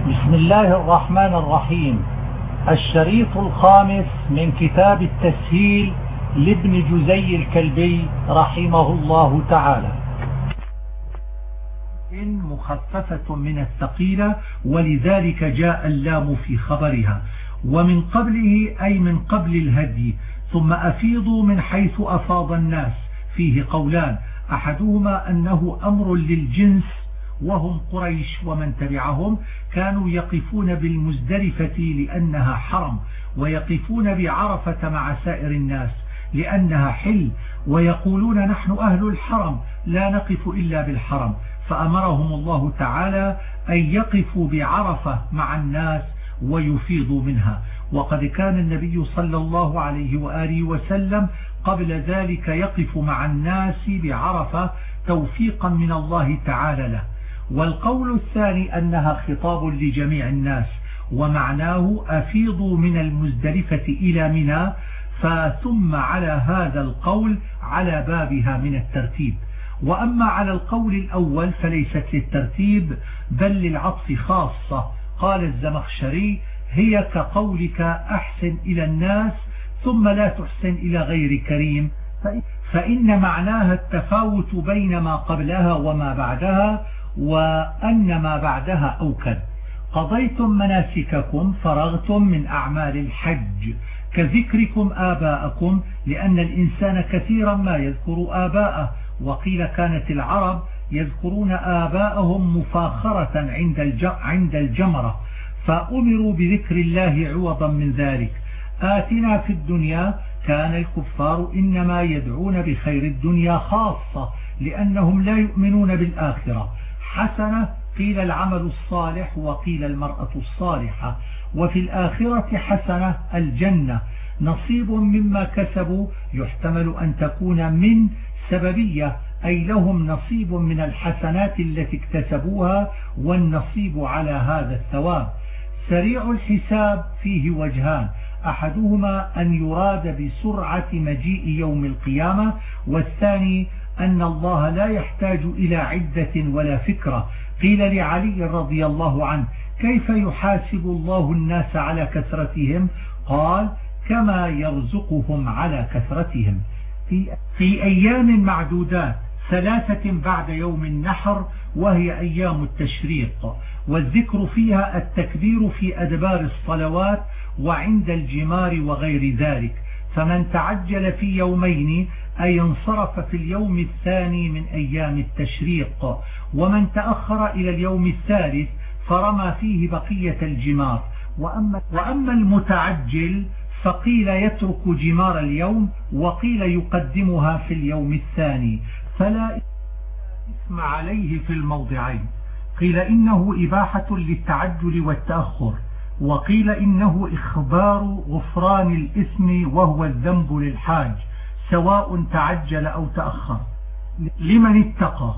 بسم الله الرحمن الرحيم. الشريط الخامس من كتاب التسهيل لابن جزي الكلبي رحمه الله تعالى. إن مخففة من الثقيلة ولذلك جاء اللام في خبرها. ومن قبله أي من قبل الهدي. ثم أفيضوا من حيث أفاض الناس. فيه قولان أحدهما أنه أمر للجنس وهم قريش ومن تبعهم كانوا يقفون بالمزدلفة لأنها حرم ويقفون بعرفة مع سائر الناس لأنها حل ويقولون نحن أهل الحرم لا نقف إلا بالحرم. فأمرهم الله تعالى أن يقفوا بعرفة مع الناس ويفيضوا منها. وقد كان النبي صلى الله عليه وآله وسلم قبل ذلك يقف مع الناس بعرفة توفيقا من الله تعالى له. والقول الثاني أنها خطاب لجميع الناس ومعناه أفيضوا من المزدلفة إلى منى فثم على هذا القول على بابها من الترتيب. وأما على القول الأول فليست للترتيب بل للعطف خاصة. قال الزمخشري هي كقولك أحسن إلى الناس ثم لا تحسن إلى غير كريم. فإن معناها التفاوت بين ما قبلها وما بعدها وأن ما بعدها أوكد. قضيتم مناسككم فرغتم من أعمال الحج. كذكركم آباءكم لأن الإنسان كثيرا ما يذكر آباءه. وقيل كانت العرب يذكرون آباءهم مفاخرة عند عند الجمرة. فأمروا بذكر الله عوضا من ذلك. آتنا في الدنيا كان الكفار إنما يدعون بخير الدنيا خاصة لأنهم لا يؤمنون بالآخرة. حسنة قيل العمل الصالح وقيل المرأة الصالحة. وفي الآخرة حسنة الجنة. نصيب مما كسبوا يحتمل أن تكون من سببية أي لهم نصيب من الحسنات التي اكتسبوها والنصيب على هذا الثواب. سريع الحساب فيه وجهان. أحدهما أن يراد بسرعة مجيء يوم القيامة والثاني أن الله لا يحتاج إلى عدة ولا فكرة. قيل لعلي رضي الله عنه كيف يحاسب الله الناس على كثرتهم؟ قال كما يرزقهم على كثرتهم. في, في أيام معدودات ثلاثة بعد يوم النحر وهي أيام التشريق. والذكر فيها التكبير في أدبار الصلوات وعند الجمار وغير ذلك. فمن تعجل في يومين أي انصرف في اليوم الثاني من أيام التشريق ومن تأخر إلى اليوم الثالث فرمى فيه بقية الجمار. وأما, وأما المتعجل فقيل يترك جمار اليوم وقيل يقدمها في اليوم الثاني. فلا اسم عليه في الموضعين. قيل إنه إباحة للتعجل والتأخر وقيل إنه إخبار غفران الإثم وهو الذنب للحاج. سواء تعجل أو تأخر. لمن اتقى.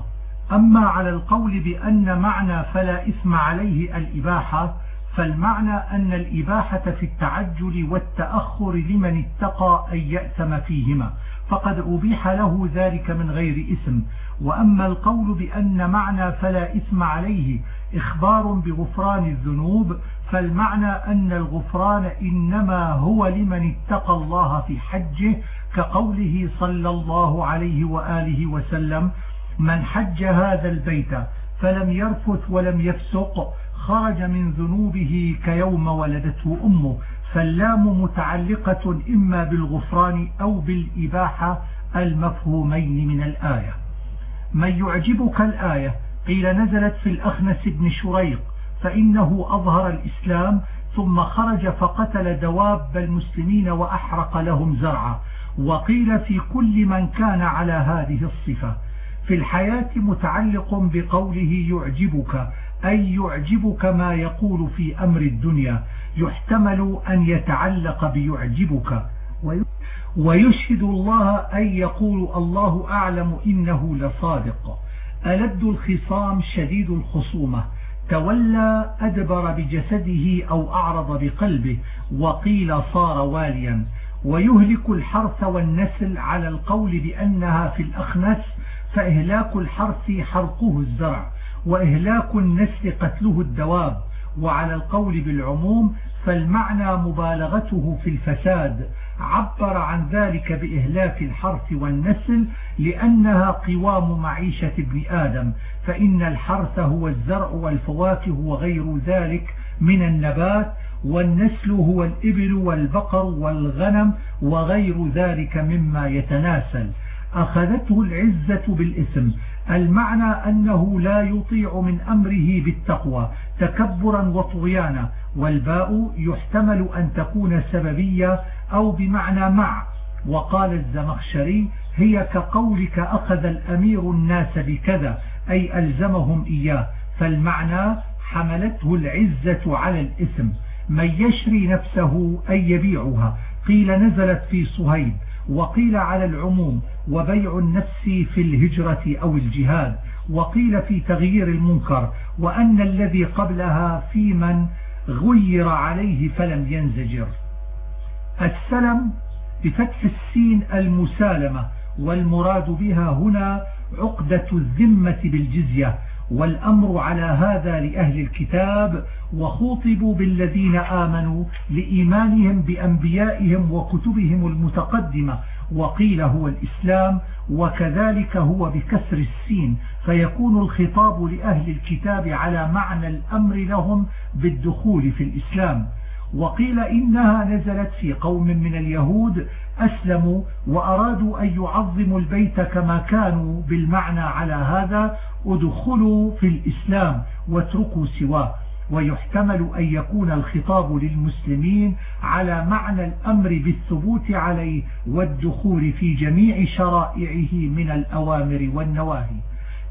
أما على القول بأن معنى فلا إثم عليه الإباحة فالمعنى أن الإباحة في التعجل والتأخر لمن اتقى أن يأثم فيهما. فقد أبيح له ذلك من غير إثم. وأما القول بأن معنى فلا إثم عليه إخبار بغفران الذنوب فالمعنى أن الغفران إنما هو لمن اتقى الله في حجه كقوله صلى الله عليه وآله وسلم من حج هذا البيت فلم يرفث ولم يفسق خرج من ذنوبه كيوم ولدته أمه فاللام متعلقة إما بالغفران أو بالإباحة المفهومين من الآية. من يعجبك الآية؟ قيل نزلت في الأخنس بن شريق فإنه أظهر الإسلام ثم خرج فقتل دواب المسلمين وأحرق لهم زرعا. وقيل في كل من كان على هذه الصفة في الحياة متعلق بقوله يعجبك أي يعجبك ما يقول في أمر الدنيا يحتمل أن يتعلق بيعجبك. ويشهد الله أن يقول الله أعلم إنه لصادق. ألد الخصام شديد الخصومة. تولى أدبر بجسده أو أعرض بقلبه. وقيل صار واليا. ويهلك الحرث والنسل على القول بأنها في الأخنس فإهلاك الحرث حرقه الزرع وإهلاك النسل قتله الدواب. وعلى القول بالعموم فالمعنى مبالغته في الفساد. عبر عن ذلك بإهلاك الحرث والنسل لأنها قوام معيشة ابن آدم فإن الحرث هو الزرع والفواكه وغير ذلك من النبات والنسل هو الإبل والبقر والغنم وغير ذلك مما يتناسل. أخذته العزة بالإثم. المعنى أنه لا يطيع من أمره بالتقوى تكبرا وطغيانا والباء يحتمل أن تكون سببية أو بمعنى مع. وقال الزمخشري هي كقولك أخذ الأمير الناس بكذا أي ألزمهم إياه. فالمعنى حملته العزة على الإثم. من يشري نفسه أي يبيعها. قيل نزلت في صهيب وقيل على العموم وبيع النفس في الهجرة أو الجهاد. وقيل في تغيير المنكر وأن الذي قبلها في من غير عليه فلم ينزجر. السلم بفتح السين المسالمة والمراد بها هنا عقدة الذمة بالجزية. والأمر على هذا لأهل الكتاب وخوطبوا بالذين آمنوا لإيمانهم بأنبيائهم وكتبهم المتقدمة. وقيل هو الإسلام وكذلك هو بكسر السين. فيكون الخطاب لأهل الكتاب على معنى الأمر لهم بالدخول في الإسلام. وقيل إنها نزلت في قوم من اليهود أسلموا وأرادوا أن يعظموا البيت كما كانوا بالمعنى على هذا ادخلوا في الإسلام واتركوا سواه. ويحتمل أن يكون الخطاب للمسلمين على معنى الأمر بالثبوت عليه والدخول في جميع شرائعه من الأوامر والنواهي.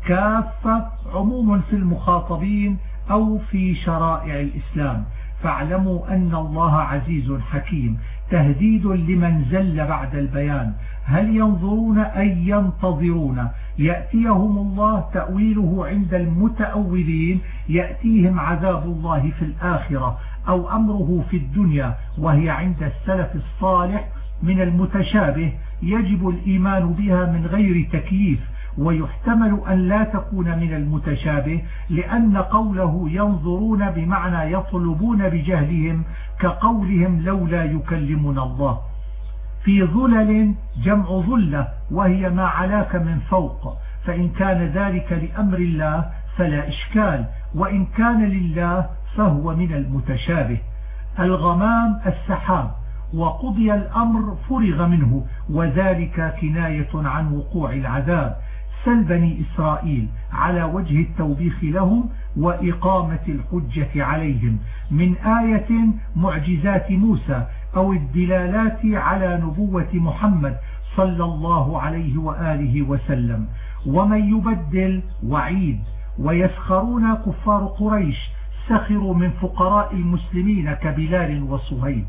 كافة عموم في المخاطبين أو في شرائع الإسلام. فاعلموا أن الله عزيز حكيم. تهديد لمن زل بعد البيان. هل ينظرون أن ينتظرون؟ يأتيهم الله تأويله عند المتأولين يأتيهم عذاب الله في الآخرة أو أمره في الدنيا وهي عند السلف الصالح من المتشابه. يجب الإيمان بها من غير تكييف ويحتمل أن لا تكون من المتشابه لأن قوله ينظرون بمعنى يطلبون بجهلهم كقولهم لولا يكلمنا الله. في ظلل جمع ظلة وهي ما علاك من فوق. فإن كان ذلك لأمر الله فلا إشكال. وإن كان لله فهو من المتشابه. الغمام السحاب وقضي الأمر فرغ منه. وذلك كناية عن وقوع العذاب. سل بني إسرائيل على وجه التوبيخ لهم وإقامة الحجة عليهم من آية معجزات موسى أو الدلالات على نبوة محمد صلى الله عليه وآله وسلم. ومن يبدل وعيد ويسخرون كفار قريش سخروا من فقراء المسلمين كبلال وصهيب.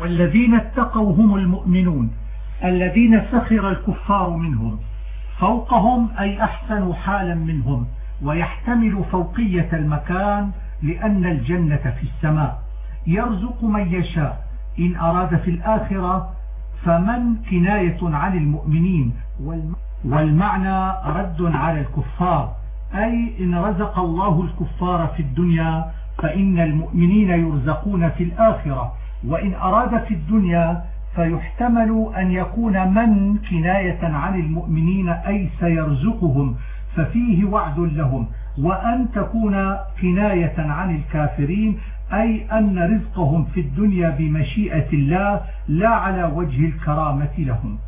والذين اتقوا هم المؤمنون الذين سخر الكفار منهم فوقهم أي أحسن حالا منهم. ويحتمل فوقية المكان لأن الجنة في السماء. يرزق من يشاء. إن أراد في الآخرة فمن كناية عن المؤمنين. والمعنى رد على الكفار. أي إن رزق الله الكفار في الدنيا فإن المؤمنين يرزقون في الآخرة. وإن أراد في الدنيا فيحتمل أن يكون من كناية عن المؤمنين أي سيرزقهم. ففيه وعد لهم. وأن تكون كناية عن الكافرين أي أن رزقهم في الدنيا بمشيئة الله لا على وجه الكرامة لهم.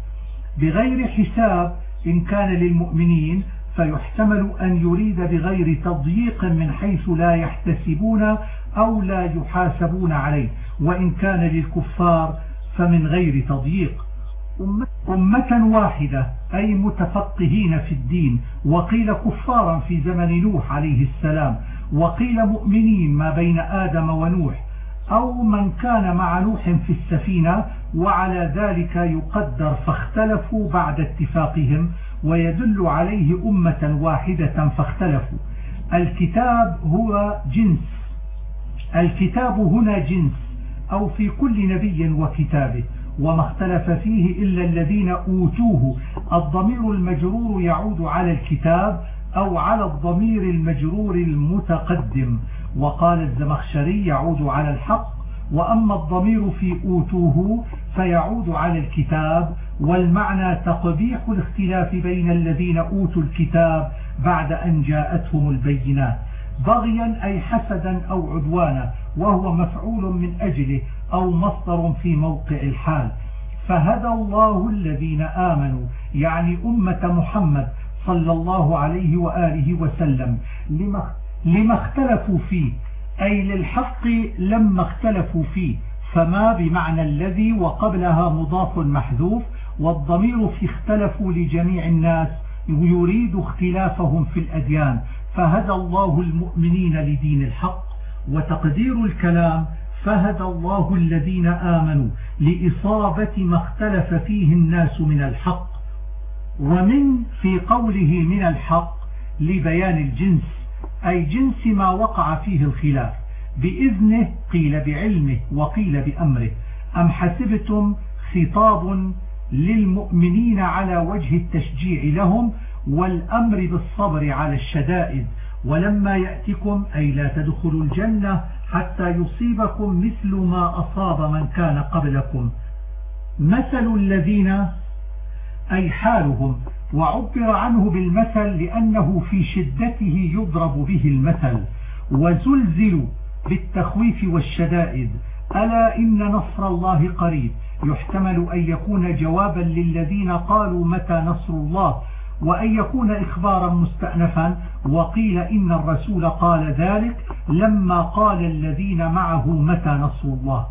بغير حساب إن كان للمؤمنين فيحتمل أن يريد بغير تضييق من حيث لا يحتسبون أو لا يحاسبون عليه. وإن كان للكفار فمن غير تضييق. أمة واحدة أي متفقهين في الدين. وقيل كفارا في زمن نوح عليه السلام. وقيل مؤمنين ما بين آدم ونوح. أو من كان مع نوح في السفينة وعلى ذلك يقدر فاختلفوا بعد اتفاقهم ويدل عليه أمة واحدة فاختلفوا. الكتاب هو جنس. الكتاب هنا جنس أو في كل نبي وكتابه. وما اختلف فيه إلا الذين أوتوه. الضمير المجرور يعود على الكتاب أو على الضمير المجرور المتقدم. وقال الزمخشري يعود على الحق وأما الضمير في أوتوه فيعود على الكتاب. والمعنى تقبيح الاختلاف بين الذين أوتوا الكتاب بعد أن جاءتهم البينات بغيا أي حسدا أو عدوانا وهو مفعول من أجله. أو مصدر في موقع الحال فهدى الله الذين آمنوا يعني أمة محمد صلى الله عليه وآله وسلم لما اختلفوا فيه. أي للحق لما اختلفوا فيه. فما بمعنى الذي وقبلها مضاف محذوف والضمير في اختلفوا لجميع الناس يريد اختلافهم في الأديان. فهدى الله المؤمنين لدين الحق وتقدير الكلام فهدى الله الذين آمنوا لإصابة ما اختلف فيه الناس من الحق ومن في قوله من الحق لبيان الجنس أي جنس ما وقع فيه الخلاف بإذنه قيل بعلمه وقيل بأمره. أم حسبتم خطاب للمؤمنين على وجه التشجيع لهم والأمر بالصبر على الشدائد؟ ولما يأتكم أي لا تدخلوا الجنة حتى يصيبكم مثل ما أصاب من كان قبلكم. مثل الذين أي حالهم وعبر عنه بالمثل لأنه في شدته يضرب به المثل. وزلزلوا بالتخويف والشدائد. ألا إن نصر الله قريب. يحتمل أن يكون جوابا للذين قالوا متى نصر الله. وأن يكون إخبارا مستأنفا وقيل إن الرسول قال ذلك لما قال الذين معه متى نصر الله.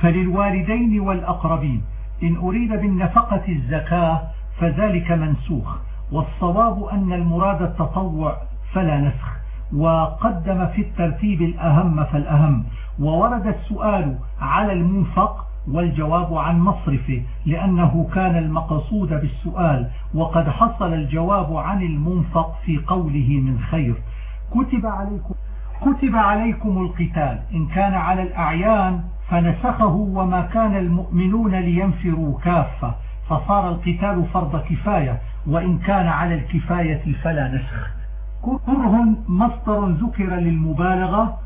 فللوالدين والأقربين إن أريد بالنفقة الزكاة فذلك منسوخ والصواب أن المراد التطوع فلا نسخ وقدم في الترتيب الأهم فالأهم وورد السؤال على المنفق والجواب عن مصرفه لأنه كان المقصود بالسؤال وقد حصل الجواب عن المنفق في قوله من خير. كتب عليكم كتب عليكم القتال. إن كان على الأعيان فنسخه وما كان المؤمنون لينفروا كافة. فصار القتال فرض كفاية وإن كان على الكفاية فلا نسخ. كره مصدر ذكر للمبالغة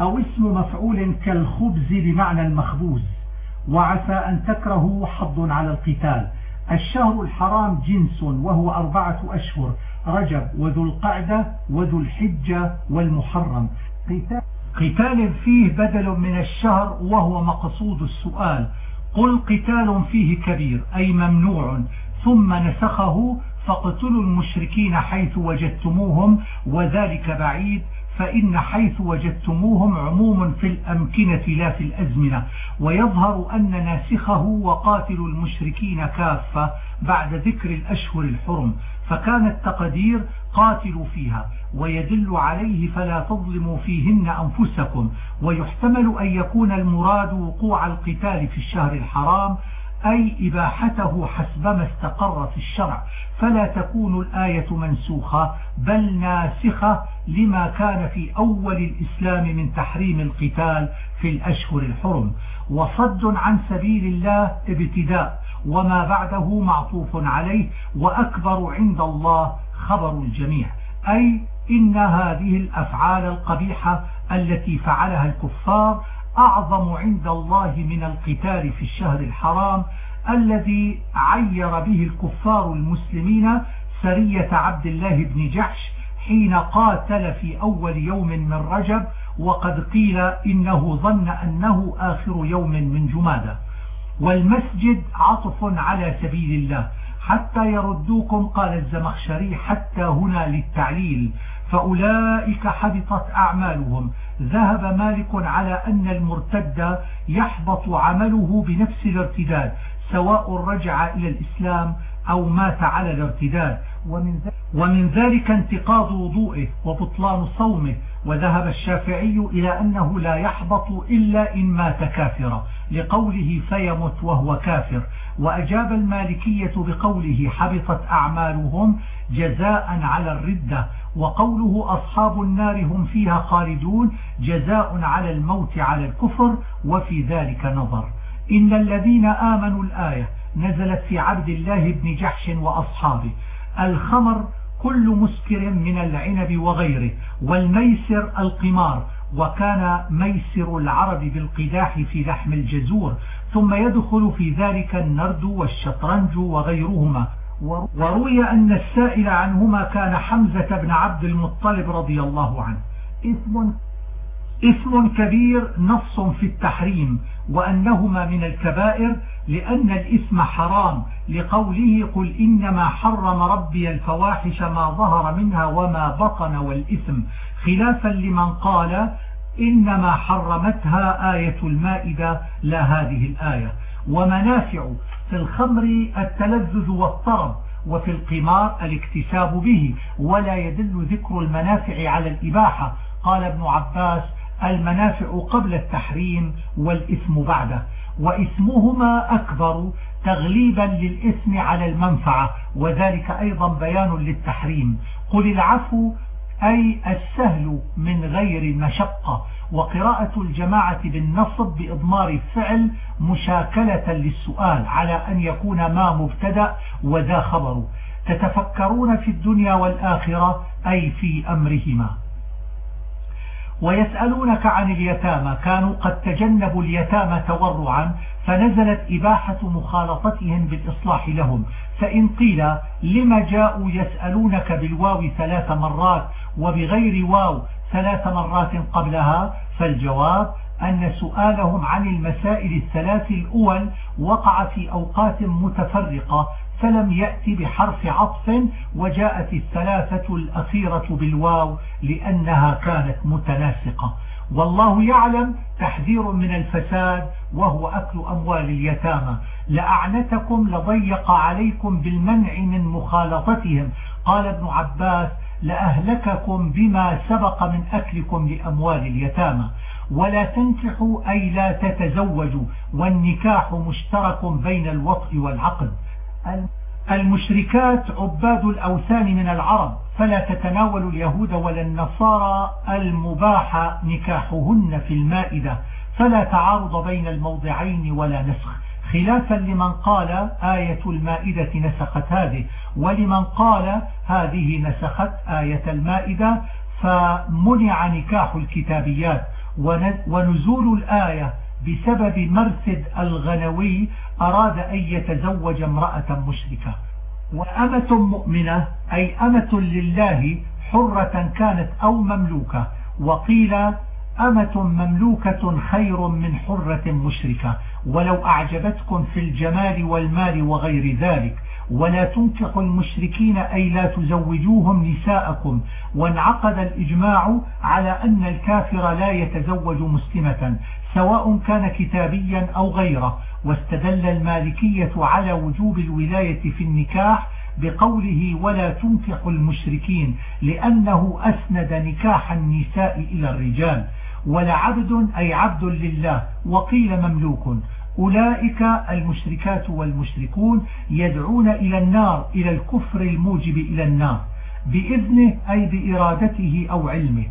أو اسم مفعول كالخبز بمعنى المخبوز. وعسى أن تكرهوا حظ على القتال. الشهر الحرام جنس وهو أربعة أشهر رجب وذو القعدة وذو الحجة والمحرم. قتال فيه بدل من الشهر وهو مقصود السؤال. قل قتال فيه كبير أي ممنوع. ثم نسخه فاقتلوا المشركين حيث وجدتموهم وذلك بعيد. فإن حيث وجدتموهم عموم في الأمكنة لا في الأزمنة ويظهر أن ناسخه وقاتل المشركين كافة بعد ذكر الأشهر الحرم فكان التقدير قاتلوا فيها ويدل عليه فلا تظلموا فيهن أنفسكم ويحتمل أن يكون المراد وقوع القتال في الشهر الحرام أي إباحته حسبما استقر في الشرع. فلا تكون الآية منسوخة بل ناسخة لما كان في أول الإسلام من تحريم القتال في الأشهر الحرم. وصد عن سبيل الله ابتداء وما بعده معطوف عليه وأكبر عند الله خبر الجميع. أي إن هذه الأفعال القبيحة التي فعلها الكفار أعظم عند الله من القتال في الشهر الحرام الذي عير به الكفار المسلمين سرية عبد الله بن جحش حين قاتل في أول يوم من رجب وقد قيل إنه ظن أنه آخر يوم من جمادة والمسجد عطف على سبيل الله. حتى يردوكم قال الزمخشري حتى هنا للتعليل. فأولئك حبطت أعمالهم. ذهب مالك على أن المرتد يحبط عمله بنفس الارتداد سواء رجع إلى الإسلام أو مات على الارتداد. ومن ذلك, انتقاض وضوئه وبطلان صومه. وذهب الشافعي إلى أنه لا يحبط إلا إن مات كافرا. لقوله فيمت وهو كافر. وأجاب المالكية بقوله حبطت أعمالهم جزاء على الردة. وقوله أصحاب النار هم فيها خالدون جزاء على الموت على الكفر وفي ذلك نظر. إن الذين آمنوا الآية نزلت في عبد الله بن جحش وأصحابه. الخمر كل مسكر من العنب وغيره والميسر القمار وكان ميسر العرب بالقداح في لحم الجزور ثم يدخل في ذلك النرد والشطرنج وغيرهما. وروي أن السائل عنهما كان حمزة بن عبد المطلب رضي الله عنه. اسم اسم كبير نص في التحريم وأنهما من الكبائر لأن الإثم حرام لقوله قل إنما حرم ربي الفواحش ما ظهر منها وما بطن والإثم خلافا لمن قال إنما حرمتها آية المائدة لا هذه الآية. ومنافع في الخمر التلذذ والطرب وفي القمار الاكتساب به ولا يدل ذكر المنافع على الإباحة. قال ابن عباس المنافع قبل التحريم والإثم بعده. وإثمهما أكبر تغليبا للإثم على المنفعة وذلك أيضا بيان للتحريم. قل العفو أي السهل من غير مشقة. وقراءة الجماعة بالنصب بإضمار الفعل مشاكلة للسؤال على أن يكون ما مبتدأ وذا خبر تتفكرون في الدنيا والآخرة أي في أمرهما. ويسألونك عن اليتامى كانوا قد تجنبوا اليتامى تورعا فنزلت إباحة مخالطتهم بالإصلاح لهم. فإن قيل لما جاءوا يسألونك بالواو ثلاث مرات وبغير واو ثلاث مرات قبلها فالجواب أن سؤالهم عن المسائل الثلاث الأول وقع في أوقات متفرقة فلم يأتي بحرف عطف وجاءت الثلاثة الأخيرة بالواو لأنها كانت متناسقة والله يعلم تحذير من الفساد وهو أكل أموال اليتامى. لأعنتكم لضيق عليكم بالمنع من مخالطتهم. قال ابن عباس لأهلككم بما سبق من أكلكم لأموال اليتامى. ولا تنكحوا أي لا تتزوجوا. والنكاح مشترك بين الوطء والعقد. المشركات عباد الأوثان من العرب. فلا تتناول اليهود ولا النصارى المباح نكاحهن في المائدة. فلا تعارض بين الموضعين ولا نسخ. خلافا لمن قال آية المائدة نسخت هذه ولمن قال هذه نسخت آية المائدة فمنع نكاح الكتابيات. ونزول الآية بسبب مرثد الغنوي أراد أن يتزوج امرأة مشركة. وأمة مؤمنة أي أمة لله حرة كانت أو مملوكة. وقيل أمة مملوكة خير من حرة مشركة. ولو أعجبتكم في الجمال والمال وغير ذلك ولا تنكحوا المشركين أي لا تزوجوهم نساءكم. وانعقد الإجماع على أن الكافر لا يتزوج مسلمة سواء كان كتابيا أو غيره. واستدل المالكية على وجوب الولاية في النكاح بقوله ولا تنكح المشركين لأنه أسند نكاح النساء إلى الرجال. ولعبد أي عبد لله وقيل مملوك. أولئك المشركات والمشركون يدعون إلى النار إلى الكفر الموجب إلى النار بإذنه أي بإرادته أو علمه.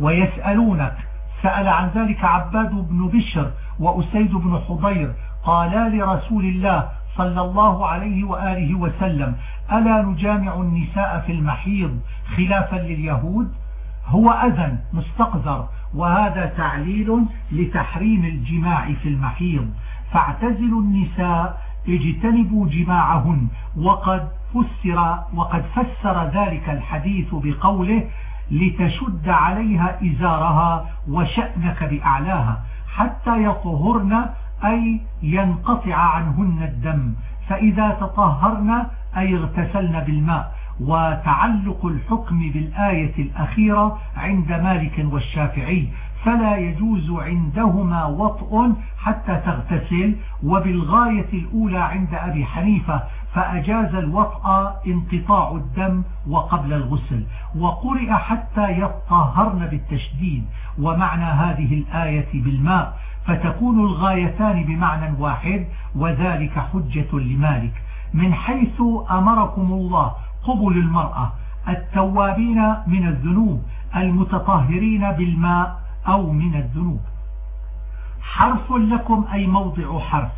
ويسألونك سأل عن ذلك عباد بن بشر وأسيد بن حضير قالا لرسول الله صلى الله عليه وآله وسلم ألا نجامع النساء في المحيض خلافا لليهود؟ هو أذن مستقذر وهذا تعليل لتحريم الجماع في المحيض. فاعتزلوا النساء اجتنبوا جماعهن. وقد فسر وقد فسر ذلك الحديث بقوله لتشد عليها إزارها وشأنك بأعلاها حتى يطهرن أي ينقطع عنهن الدم. فإذا تطهرن أي اغتسلن بالماء. وتعلق الحكم بالآية الأخيرة عند مالك والشافعي فلا يجوز عندهما وطء حتى تغتسل وبالغاية الأولى عند أبي حنيفة فأجاز الوطأ انقطاع الدم وقبل الغسل وقرئ حتى يطهرن بالتشديد ومعنى هذه الآية بالماء فتكون الغايتان بمعنى واحد وذلك حجة لمالك. من حيث أمركم الله قبل المرأة التوابين من الذنوب المتطهرين بالماء أو من الذنوب. حرف لكم أي موضع حرف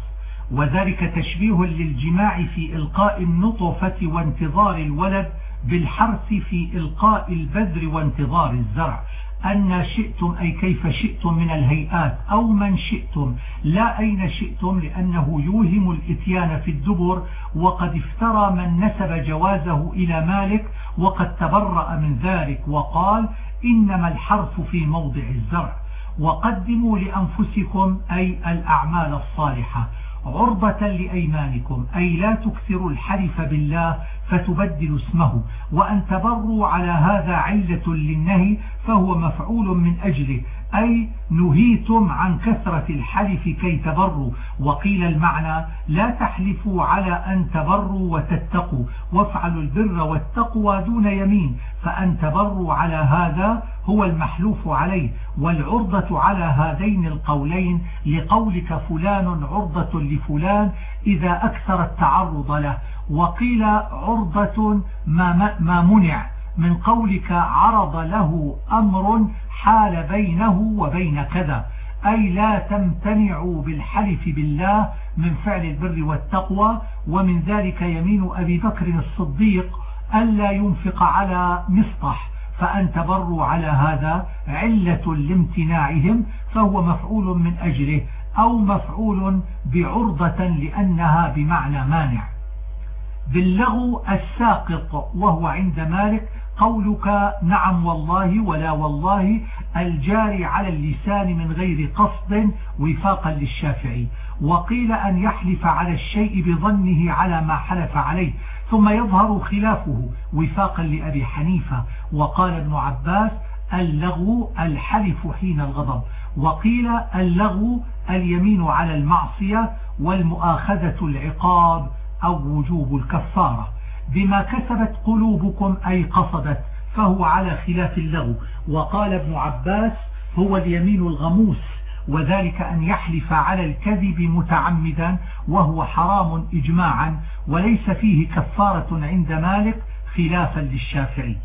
وذلك تشبيه للجماع في إلقاء النطفة وانتظار الولد بالحرث في إلقاء البذر وانتظار الزرع. أن شئتم أي كيف شئتم من الهيئات أو من شئتم. لا أين شئتم لأنه يوهم الإتيان في الدبر وقد افترى من نسب جوازه إلى مالك وقد تبرأ من ذلك وقال إنما الحرف في موضع الزرع. وقدموا لأنفسكم أي الأعمال الصالحة عرضة لأيمانكم أي لا تكثروا الحلف بالله فتبدل اسمه. وأن تبروا على هذا علة للنهي فهو مفعول من أجله. أي نهيتم عن كثرة الحلف كي تبروا. وقيل المعنى لا تحلفوا على أن تبروا وتتقوا. وافعلوا البر والتقوى دون يمين. فأن تبروا على هذا هو المحلوف عليه. والعرضة على هذين القولين لقولك فلان عرضة لفلان إذا أكثر التعرض له. وقيل عرضة ما, ما منع. من قولك عرض له أمر حال بينه وبين كذا. أي لا تمتنعوا بالحلف بالله من فعل البر والتقوى ومن ذلك يمين أبي بكر الصديق ألا ينفق على مصطح فأن تبروا على هذا علة لامتناعهم فهو مفعول من أجله أو مفعول بعرضة لأنها بمعنى مانع. باللغو الساقط وهو عند مالك قولك نعم والله ولا والله الجاري على اللسان من غير قصد وفاقا للشافعي. وقيل أن يحلف على الشيء بظنه على ما حلف عليه ثم يظهر خلافه وفاقا لأبي حنيفة. وقال ابن عباس اللغو الحلف حين الغضب. وقيل اللغو اليمين على المعصية والمؤاخذة العقاب أو وجوب الكفارة. بما كسبت قلوبكم أي قصدت فهو على خلاف اللغو وقال ابن عباس هو اليمين الغموس وذلك أن يحلف على الكذب متعمدا وهو حرام إجماعا وليس فيه كفارة عند مالك خلافا للشافعي.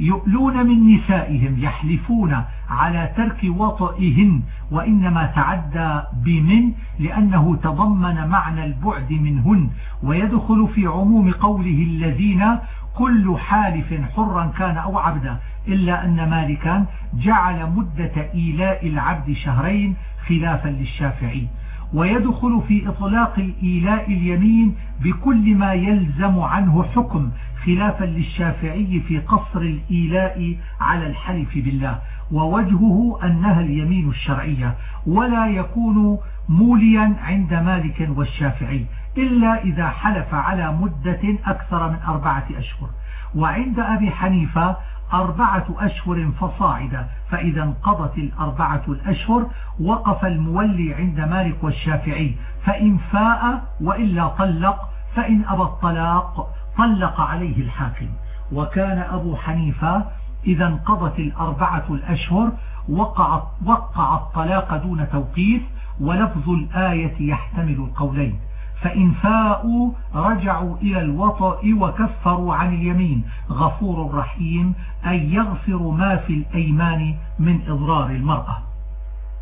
يؤلون من نسائهم يحلفون على ترك وطئهن وإنما تعدى بمن؟ لأنه تضمن معنى البعد منهن. ويدخل في عموم قوله الذين كل حالف حرا كان أو عبدا إلا أن مالكا جعل مدة إيلاء العبد شهرين خلافا للشافعي. ويدخل في إطلاق الإيلاء اليمين بكل ما يلزم عنه حكم خلافا للشافعي في قصر الإيلاء على الحلف بالله ووجهه أنها اليمين الشرعية ولا يكون موليا عند مالك والشافعي إلا إذا حلف على مدة أكثر من أربعة أشهر. وعند أبي حنيفة أربعة أشهر فصاعدا فإذا انقضت الأربعة الأشهر وقف المولي عند مالك والشافعي فإن فاء وإلا طلق فإن أبى الطلاق طلق عليه الحاكم وكان أبو حنيفة إذا انقضت الأربعة الأشهر وقع, وقع الطلاق دون توقيف ولفظ الآية يحتمل القولين. فإن فاءوا رجعوا إلى الوطأ وكفروا عن اليمين. غفور رحيم أي يغفر ما في الأيمان من إضرار المرأة.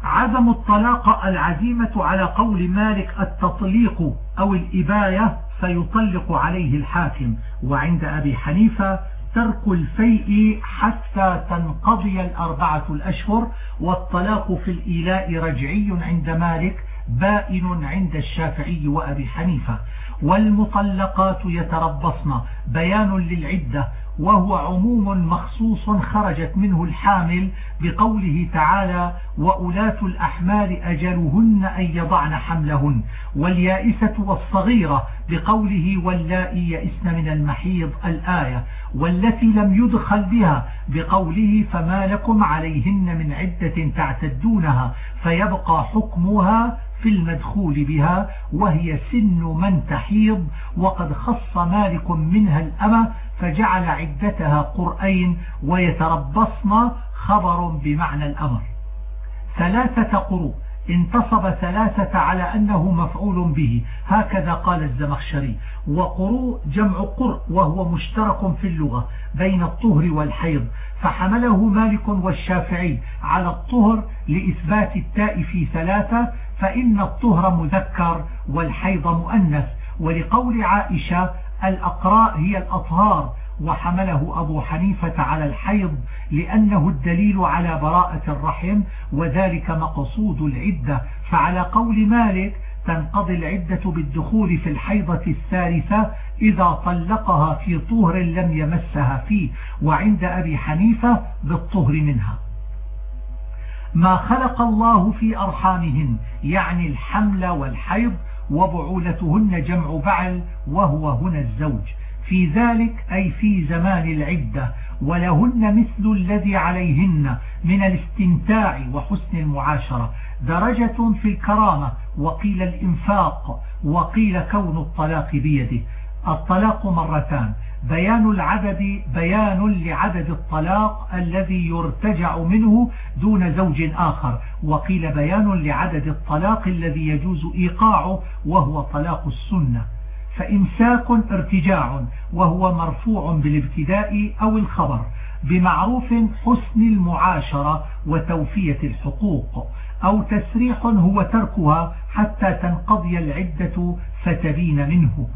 عدم الطلاق العزيمة على قول مالك التطليق أو الإباية فيطلق عليه الحاكم. وعند أبي حنيفة ترك الفيء حتى تنقضي الأربعة الأشهر والطلاق في الإيلاء رجعي عند مالك بائن عند الشافعي وأبي حنيفة. والمطلقات يتربصن. بيان للعدة. وهو عموم مخصوص خرجت منه الحامل بقوله تعالى وأولاة الأحمال أجلهن أن يضعن حملهن واليائسة والصغيرة بقوله واللائي يئسن من المحيض الآية والتي لم يدخل بها بقوله فما لكم عليهن من عدة تعتدونها فيبقى حكمها في المدخول بها وهي سن من تحيض وقد خص مالك منها الأمة فجعل عدتها قرأين ويتربصن خبر بمعنى الأمر. ثلاثة قروء انتصب ثلاثة على أنه مفعول به هكذا قال الزمخشري. وقروء جمع قرء وهو مشترك في اللغة بين الطهر والحيض فحمله مالك والشافعي على الطهر لإثبات التاء في ثلاثة فإن الطهر مذكر والحيض مؤنث. ولقول عائشة الأقراء هي الأطهار وحمله أبو حنيفة على الحيض لأنه الدليل على براءة الرحم وذلك مقصود العدة. فعلى قول مالك تنقضي العدة بالدخول في الحيضة الثالثة إذا طلقها في طهر لم يمسها فيه وعند أبي حنيفة بالطهر منها. ما خلق الله في أرحامهن يعني الحمل والحيض وبعولتهن جمع بعل وهو هنا الزوج. في ذلك أي في زمان العدة ولهن مثل الذي عليهن من الاستمتاع وحسن المعاشرة. درجة في الكرامة وقيل الإنفاق وقيل كون الطلاق بيده. الطلاق مرتان. بيان العدد بيان لعدد الطلاق الذي يرتجع منه دون زوج آخر. وقيل بيان لعدد الطلاق الذي يجوز إيقاعه وهو طلاق السنة. فإمساك ارتجاع وهو مرفوع بالابتداء أو الخبر بمعروف حسن المعاشرة وتوفية الحقوق أو تسريح هو تركها حتى تنقضي العدة فتبين منه.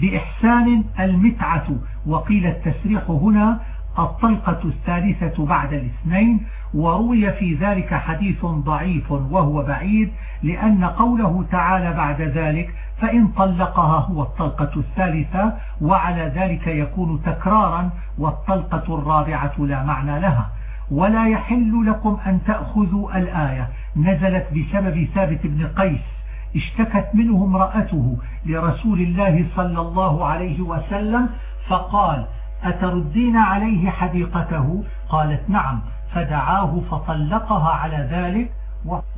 بإحسان المتعة. وقيل التسريح هنا الطلقة الثالثة بعد الاثنين وروي في ذلك حديث ضعيف وهو بعيد لأن قوله تعالى بعد ذلك فإن طلقها هو الطلقة الثالثة وعلى ذلك يكون تكرارا والطلقة الرابعة لا معنى لها. ولا يحل لكم أن تأخذوا الآية. نزلت بسبب ثابت بن قيس. اشتكت منه امرأته لرسول الله صلى الله عليه وسلم فقال أتردين عليه حديقته؟ قالت نعم. فدعاه فطلقها على ذلك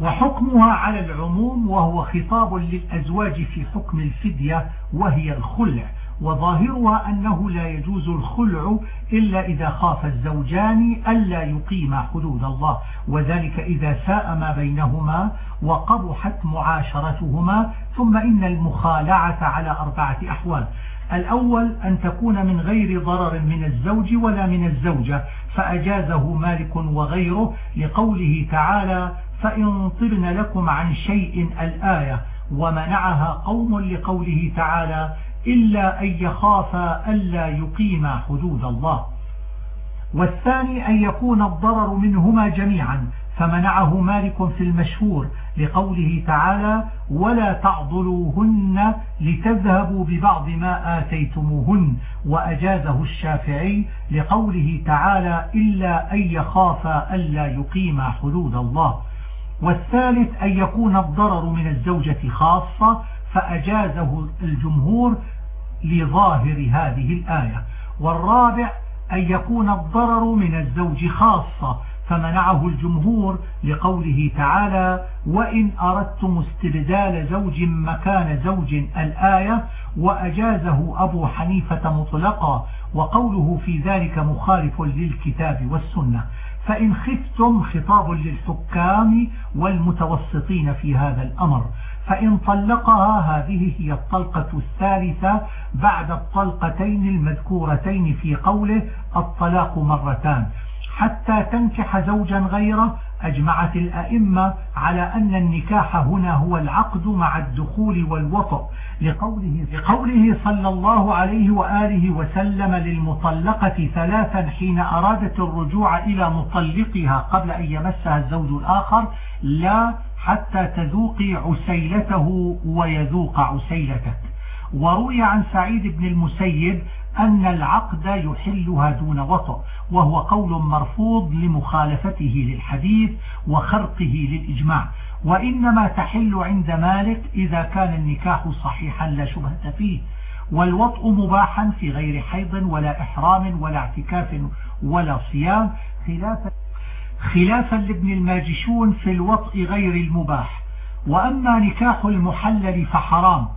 وحكمها على العموم وهو خطاب للأزواج في حكم الفدية وهي الخلع. وظاهرها أنه لا يجوز الخلع إلا إذا خاف الزوجان ألا يقيما حدود الله. وذلك إذا ساء ما بينهما وقبحت معاشرتهما ثم إن المخالعة على أربعة أحوال. الأول أن تكون من غير ضرر من الزوج ولا من الزوجة فأجازه مالك وغيره لقوله تعالى فإن طبن لكم عن شيء الآية ومنعها قوم لقوله تعالى إلا أن يخافا ألا يقيما حدود الله والثاني أن يكون الضرر منهما جميعا فمنعه مالك في المشهور لقوله تعالى ولا تعضلوهن لتذهبوا ببعض ما آتيتموهن وأجازه الشافعي لقوله تعالى إلا أن يخافا ألا يقيما حدود الله والثالث أن يكون الضرر من الزوجة خاصة فأجازه الجمهور لظاهر هذه الآية والرابع أن يكون الضرر من الزوج خاصة فمنعه الجمهور لقوله تعالى وإن أردتم استبدال زوج مكان زوج الآية وأجازه أبو حنيفة مطلقا وقوله في ذلك مخالف للكتاب والسنة فإن خفتم خطاب للحكام والمتوسطين في هذا الأمر فإن طلقها هذه هي الطلقة الثالثة بعد الطلقتين المذكورتين في قوله الطلاق مرتان حتى تنكح زوجا غيره أجمعت الأئمة على أن النكاح هنا هو العقد مع الدخول والوطء لقوله, لقوله صلى الله عليه وآله وسلم للمطلقة ثلاثا حين أرادت الرجوع إلى مطلقها قبل أن يمسها الزوج الآخر لا حتى تذوقي عسيلته ويذوق عسيلتك. وروي عن سعيد بن المسيب أن العقد يحلها دون وطء وهو قول مرفوض لمخالفته للحديث وخرقه للإجماع. وإنما تحل عند مالك إذا كان النكاح صحيحا لا شبهة فيه والوطء مباحا في غير حيض ولا إحرام ولا اعتكاف ولا صيام خلافا خلافا لابن الماجشون في الوطء غير المباح. وأما نكاح المحلل فحرام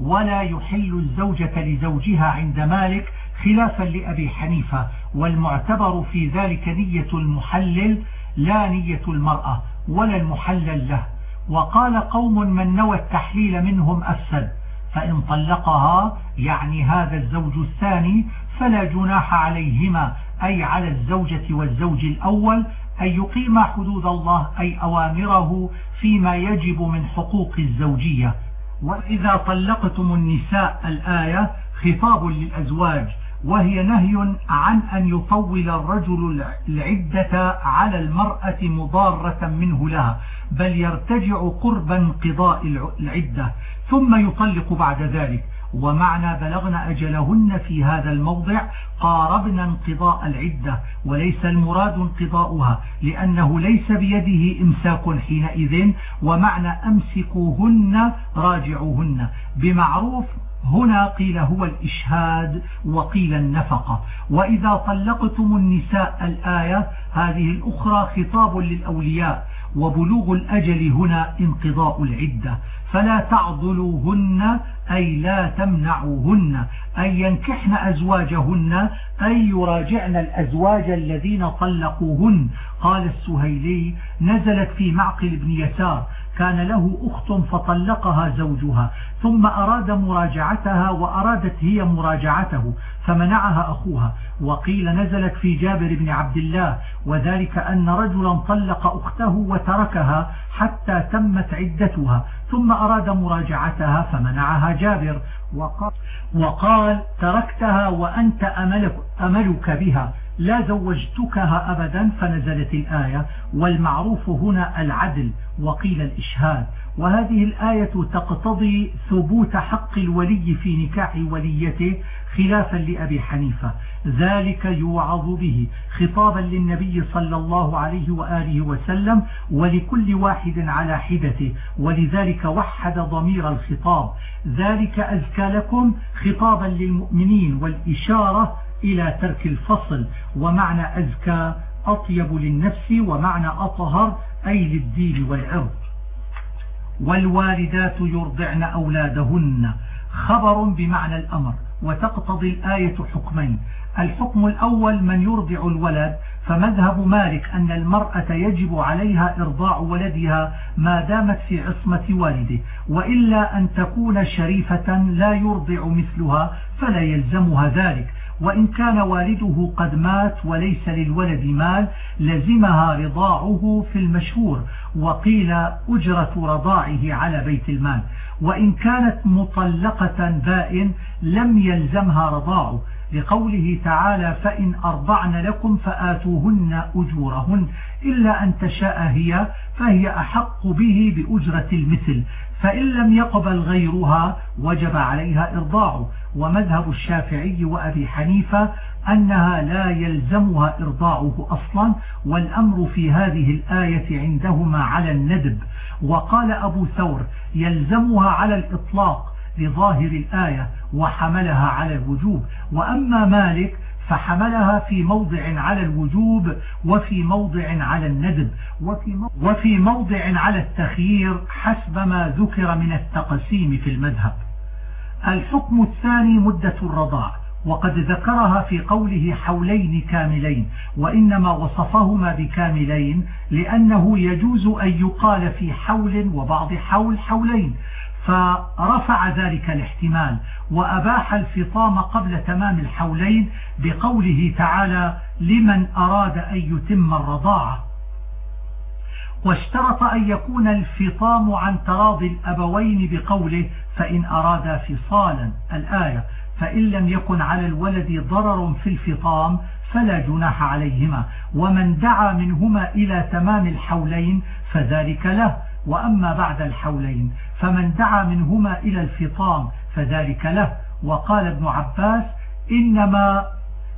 ولا يحل الزوجة لزوجها عند مالك خلافا لأبي حنيفة والمعتبر في ذلك نية المحلل لا نية المرأة ولا المحلل له. وقال قوم من نوى التحليل منهم أفسد فإن طلقها يعني هذا الزوج الثاني فلا جناح عليهما أي على الزوجة والزوج الأول أن يقيم حدود الله أي أوامره فيما يجب من حقوق الزوجية. وإذا طلقتم النساء الآية خطاب للأزواج وهي نهي عن أن يطول الرجل العدة على المرأة مضارة منه لها بل يرتجع قرب انقضاء العدة ثم يطلق بعد ذلك. ومعنى بلغن أجلهن في هذا الموضع قاربنا انقضاء العدة وليس المراد انقضاؤها لأنه ليس بيده إمساك حينئذ ومعنى أمسكوهن راجعوهن. بمعروف هنا قيل هو الإشهاد وقيل النفقة. وإذا طلقتم النساء الآية هذه الأخرى خطاب للأولياء وبلوغ الأجل هنا انقضاء العدة. فلا تعضلوهن أي لا تمنعوهن أي ينكحن أزواجهن أي يراجعن الأزواج الذين طلقوهن. قال السهيلي نزلت في معقل بن يسار كان له أخت فطلقها زوجها ثم أراد مراجعتها وأرادت هي مراجعته. فمنعها أخوها وقيل نزلت في جابر بن عبد الله وذلك أن رجلا طلق أخته وتركها حتى تمت عدتها ثم أراد مراجعتها فمنعها جابر وقال, وقال تركتها وأنت أملك, أملك بها لا زوجتكها أبدا فنزلت الآية والمعروف هنا العدل وقيل الإشهاد وهذه الآية تقتضي ثبوت حق الولي في نكاح وليته خلافا لأبي حنيفة. ذلك يوعظ به. خطابا للنبي صلى الله عليه وآله وسلم ولكل واحد على حدته ولذلك وحد ضمير الخطاب. ذلك أزكى لكم خطابا للمؤمنين والإشارة إلى ترك الفصل. ومعنى أزكى أطيب للنفس ومعنى أطهر أي للدين والعرض. والوالدات يرضعن أولادهن. خبر بمعنى الأمر. وتقتضي الآية حكمين. الحكم الأول من يرضع الولد فمذهب مالك أن المرأة يجب عليها إرضاع ولدها ما دامت في عصمة والده وإلا أن تكون شريفة لا يرضع مثلها فلا يلزمها ذلك. وإن كان والده قد مات وليس للولد مال لزمها رضاعه في المشهور وقيل أجرة رضاعه على بيت المال. وإن كانت مطلقة بائن لم يلزمها رضاعه. لقوله تعالى فإن أرضعن لكم فآتوهن أجورهن إلا أن تشاء هي فهي أحق به بأجرة المثل فإن لم يقبل غيرها وجب عليها إرضاعه. ومذهب الشافعي وأبي حنيفة أنها لا يلزمها إرضاعه أصلا والأمر في هذه الآية عندهما على الندب. وقال أبو ثور يلزمها على الإطلاق لظاهر الآية وحملها على الوجوب. وأما مالك فحملها في موضع على الوجوب وفي موضع على الندب وفي موضع على التخيير حسب ما ذكر من التقسيم في المذهب. الحكم الثاني مدة الرضاع وقد ذكرها في قوله حولين كاملين وإنما وصفهما بكاملين لأنه يجوز أن يقال في حول وبعض حول حولين فرفع ذلك الاحتمال وأباح الفطام قبل تمام الحولين بقوله تعالى لمن أراد أن يتم الرضاعة واشترط أن يكون الفطام عن تراضي الأبوين بقوله فإن أرادا فصالا الآية فإن لم يكن على الولد ضرر في الفطام فلا جناح عليهما ومن دعا منهما إلى تمام الحولين فذلك له وأما بعد الحولين فمن دعا منهما إلى الفطام فذلك له. وقال ابن عباس إنما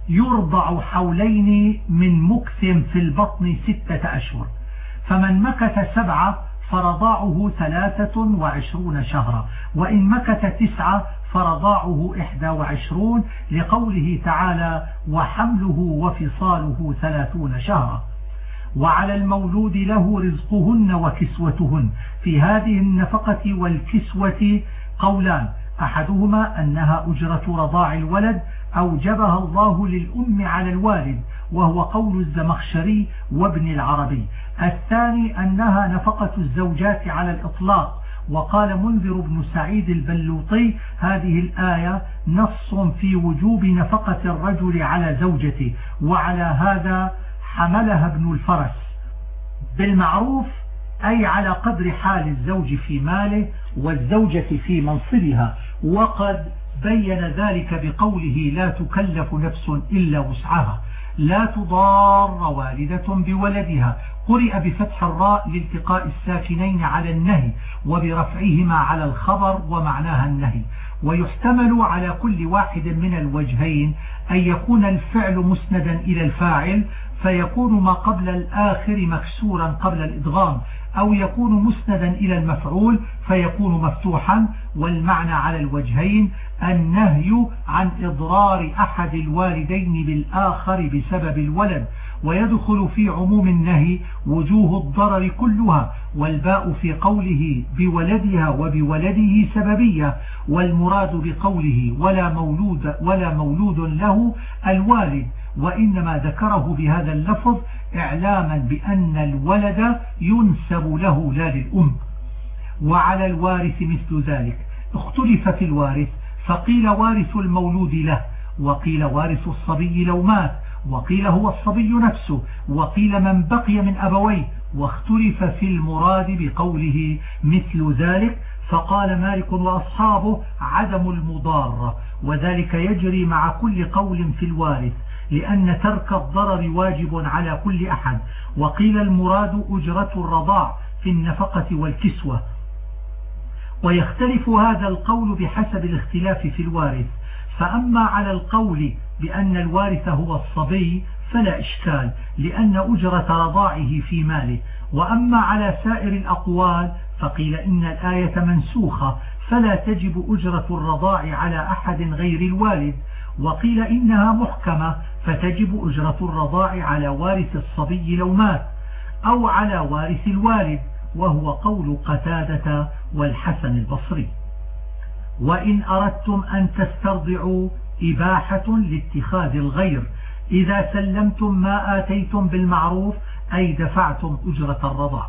يرضع حولين من مكث في البطن ستة أشهر. فمن مكث سبعة فرضاعه ثلاثة وعشرون شهرا. وإن مكث تسعة فرضاعه إحدى وعشرون لقوله تعالى وحمله وفصاله ثلاثون شهرا وعلى المولود له رزقهن وكسوتهن. في هذه النفقة والكسوة قولان أحدهما أنها أجرة رضاع الولد أوجبها الله للأم على الوالد وهو قول الزمخشري وابن العربي. الثاني أنها نفقة الزوجات على الإطلاق. وقال منذر بن سعيد البلوطي هذه الآية نص في وجوب نفقة الرجل على زوجته وعلى هذا حملها ابن الفرس بالمعروف أي على قدر حال الزوج في ماله والزوجة في منصبها. وقد بين ذلك بقوله لا تكلف نفس إلا وسعها. لا تضار والدة بولدها. قرئ بفتح الراء لالتقاء الساكنين على النهي وبرفعهما على الخبر ومعناها النهي. ويحتمل على كل واحد من الوجهين أن يكون الفعل مسندا إلى الفاعل فيكون ما قبل الآخر مكسورا قبل الإدغام أو يكون مسندا إلى المفعول فيكون مفتوحا. والمعنى على الوجهين النهي عن إضرار أحد الوالدين بالآخر بسبب الولد ويدخل في عموم النهي وجوه الضرر كلها والباء في قوله بولدها وبولده سببية والمراد بقوله ولا مولود, ولا مولود له الوالد. وإنما ذكره بهذا اللفظ إعلاما بأن الولد ينسب له لا للأم. وعلى الوارث مثل ذلك. اختلف في الوارث فقيل وارث المولود له وقيل وارث الصبي لو مات وقيل هو الصبي نفسه وقيل من بقي من أبويه. واختلف في المراد بقوله مثل ذلك فقال مالك وأصحابه عدم المضارة وذلك يجري مع كل قول في الوارث. لأن ترك الضرر واجب على كل أحد. وقيل المراد أجرة الرضاع في النفقة والكسوة. ويختلف هذا القول بحسب الاختلاف في الوارث. فأما على القول بأن الوارث هو الصبي فلا إشكال لأن أجرة رضاعه في ماله. وأما على سائر الأقوال فقيل إن الآية منسوخة فلا تجب أجرة الرضاع على أحد غير الوالد وقيل إنها محكمة فتجب أجرة الرضاع على وارث الصبي لو مات أو على وارث الوالد وهو قول قتادة والحسن البصري. وإن أردتم أن تسترضعوا إباحة لاتخاذ الغير. إذا سلمتم ما آتيتم بالمعروف أي دفعتم أجرة الرضاع.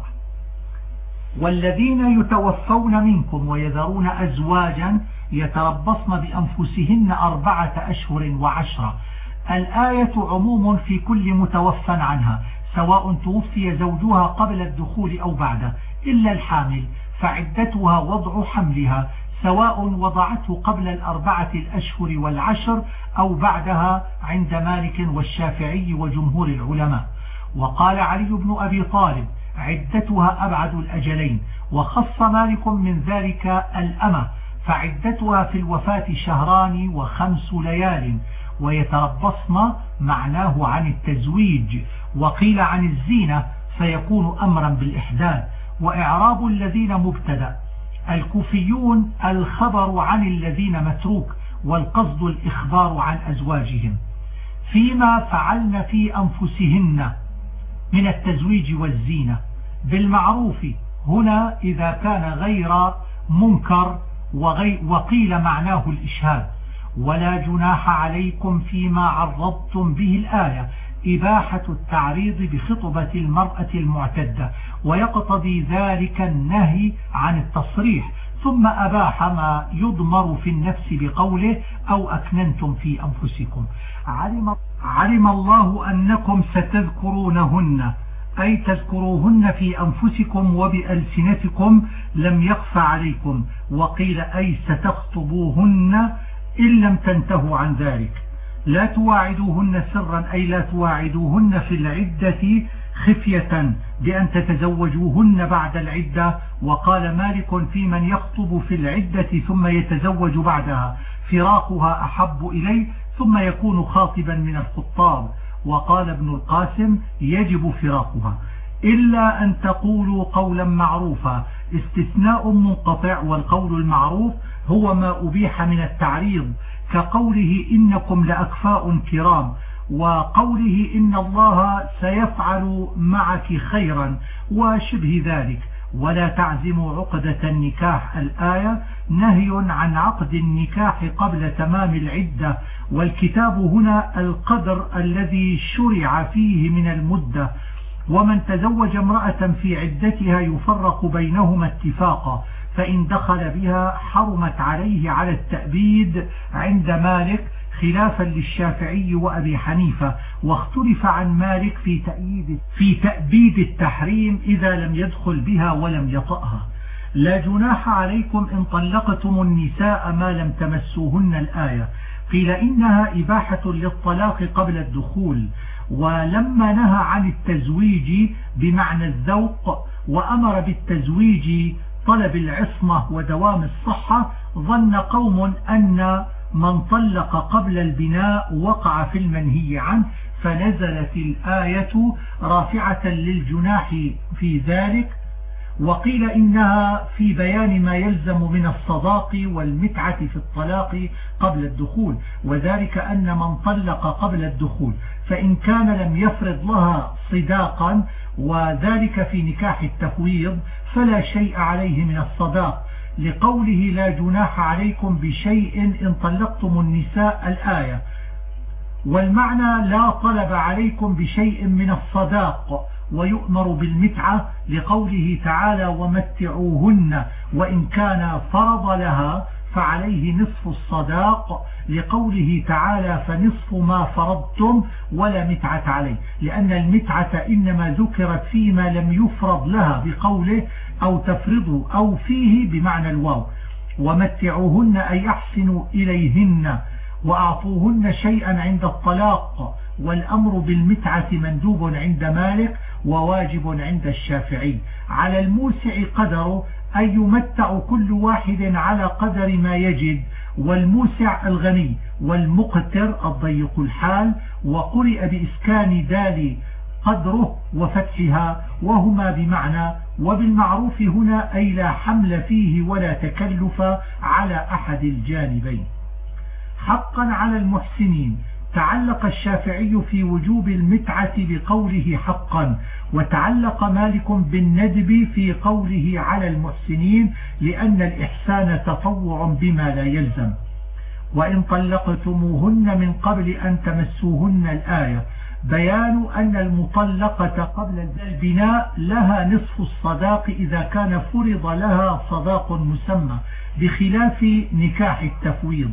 والذين يتوفون منكم ويذرون أزواجا يتربصن بأنفسهن أربعة أشهر وعشرة. الآية عموم في كل متوفى عنها سواء توفي زوجها قبل الدخول أو بعده إلا الحامل فعدتها وضع حملها سواء وضعته قبل الأربعة الأشهر والعشر أو بعدها عند مالك والشافعي وجمهور العلماء. وقال علي بن أبي طالب عدتها أبعد الأجلين وخص مالك من ذلك الأمة فعدتها في الوفاة شهران وخمس ليال ويتربصن معناه عن التزويج وقيل عن الزينة فيكون أمرا بالإحداث. وإعراب الذين مبتدأ الكوفيون الخبر عن الذين متروك والقصد الإخبار عن أزواجهم. فيما فعلن في أنفسهن من التزويج والزينة. بالمعروف هنا إذا كان غير منكر وقيل معناه الإشهاد. ولا جناح عليكم فيما عرضتم به الآية. إباحة التعريض بخطبة المرأة المعتدة ويقتضي ذلك النهي عن التصريح. ثم أباح ما يضمر في النفس بقوله أو أكننتم في أنفسكم. علم, علم الله أنكم ستذكرونهن أي تذكروهن في أنفسكم وبألسنتكم لم يخف عليكم وقيل أي ستخطبوهن إن لم تنتهوا عن ذلك. لا تواعدوهن سرا أي لا تواعدوهن في العدة خفية بأن تتزوجوهن بعد العدة. وقال مالك في من يخطب في العدة ثم يتزوج بعدها. فراقها أحب إليه ثم يكون خاطبا من الخطاب. وقال ابن القاسم يجب فراقها. إلا أن تقولوا قولا معروفا. استثناء منقطع والقول المعروف هو ما أبيح من التعريض كقوله إنكم لأكفاء كرام وقوله إن الله سيفعل معك خيرا وشبه ذلك. ولا تعزموا عقدة النكاح الآية نهي عن عقد النكاح قبل تمام العدة والكتاب هنا القدر الذي شرع فيه من المدة. ومن تزوج امرأة في عدتها يفرق بينهما اتفاقا. فإن دخل بها حرمت عليه على التأبيد عند مالك خلافا للشافعي وأبي حنيفة واختلف عن مالك في تأييد في تأبيد التحريم إذا لم يدخل بها ولم يطأها. لا جناح عليكم إن طلقتم النساء ما لم تمسوهن الآية. قيل إنها إباحة للطلاق قبل الدخول ولما نهى عن التزويج بمعنى الذوق وأمر بالتزويج طلب العصمة ودوام الصحة ظن قوم أن من طلق قبل البناء وقع في المنهي عنه فنزلت الآية رافعة للجناح في ذلك. وقيل إنها في بيان ما يلزم من الصداق والمتعة في الطلاق قبل الدخول وذلك أن من طلق قبل الدخول فإن كان لم يفرض لها صداقا وذلك في نكاح التفويض فلا شيء عليه من الصداق. لقوله لا جناح عليكم بشيء إن طلقتم النساء الآية. والمعنى لا طلب عليكم بشيء من الصداق ويؤمر بالمتعة لقوله تعالى ومتعوهن وإن كان فرض لها فعليه نصف الصداق لقوله تعالى فنصف ما فرضتم ولا متعة عليه. لأن المتعة إنما ذكرت فيما لم يفرض لها بقوله أو تفرضوا أو فيه بمعنى الواو. ومتعوهن أي أحسنوا إليهن وأعطوهن شيئا عند الطلاق. والأمر بالمتعة مندوب عند مالك وواجب عند الشافعي. على الموسع قدر أن يمتع كل واحد على قدر ما يجد. والموسع الغني والمقتر الضيق الحال. وقرئ بإسكان دال قدره وفتحها. وهما بمعنى وبالمعروف هنا أي لا حمل فيه ولا تكلف على أحد الجانبين. حقا على المحسنين. تعلق الشافعي في وجوب المتعة بقوله حقا وتعلق مالك بالندب في قوله على المحسنين لأن الإحسان تطوع بما لا يلزم. وإن طلقتموهن من قبل أن تمسوهن الآية. بيان أن المطلقة قبل البناء لها نصف الصداق إذا كان فرض لها صداق مسمى بخلاف نكاح التفويض.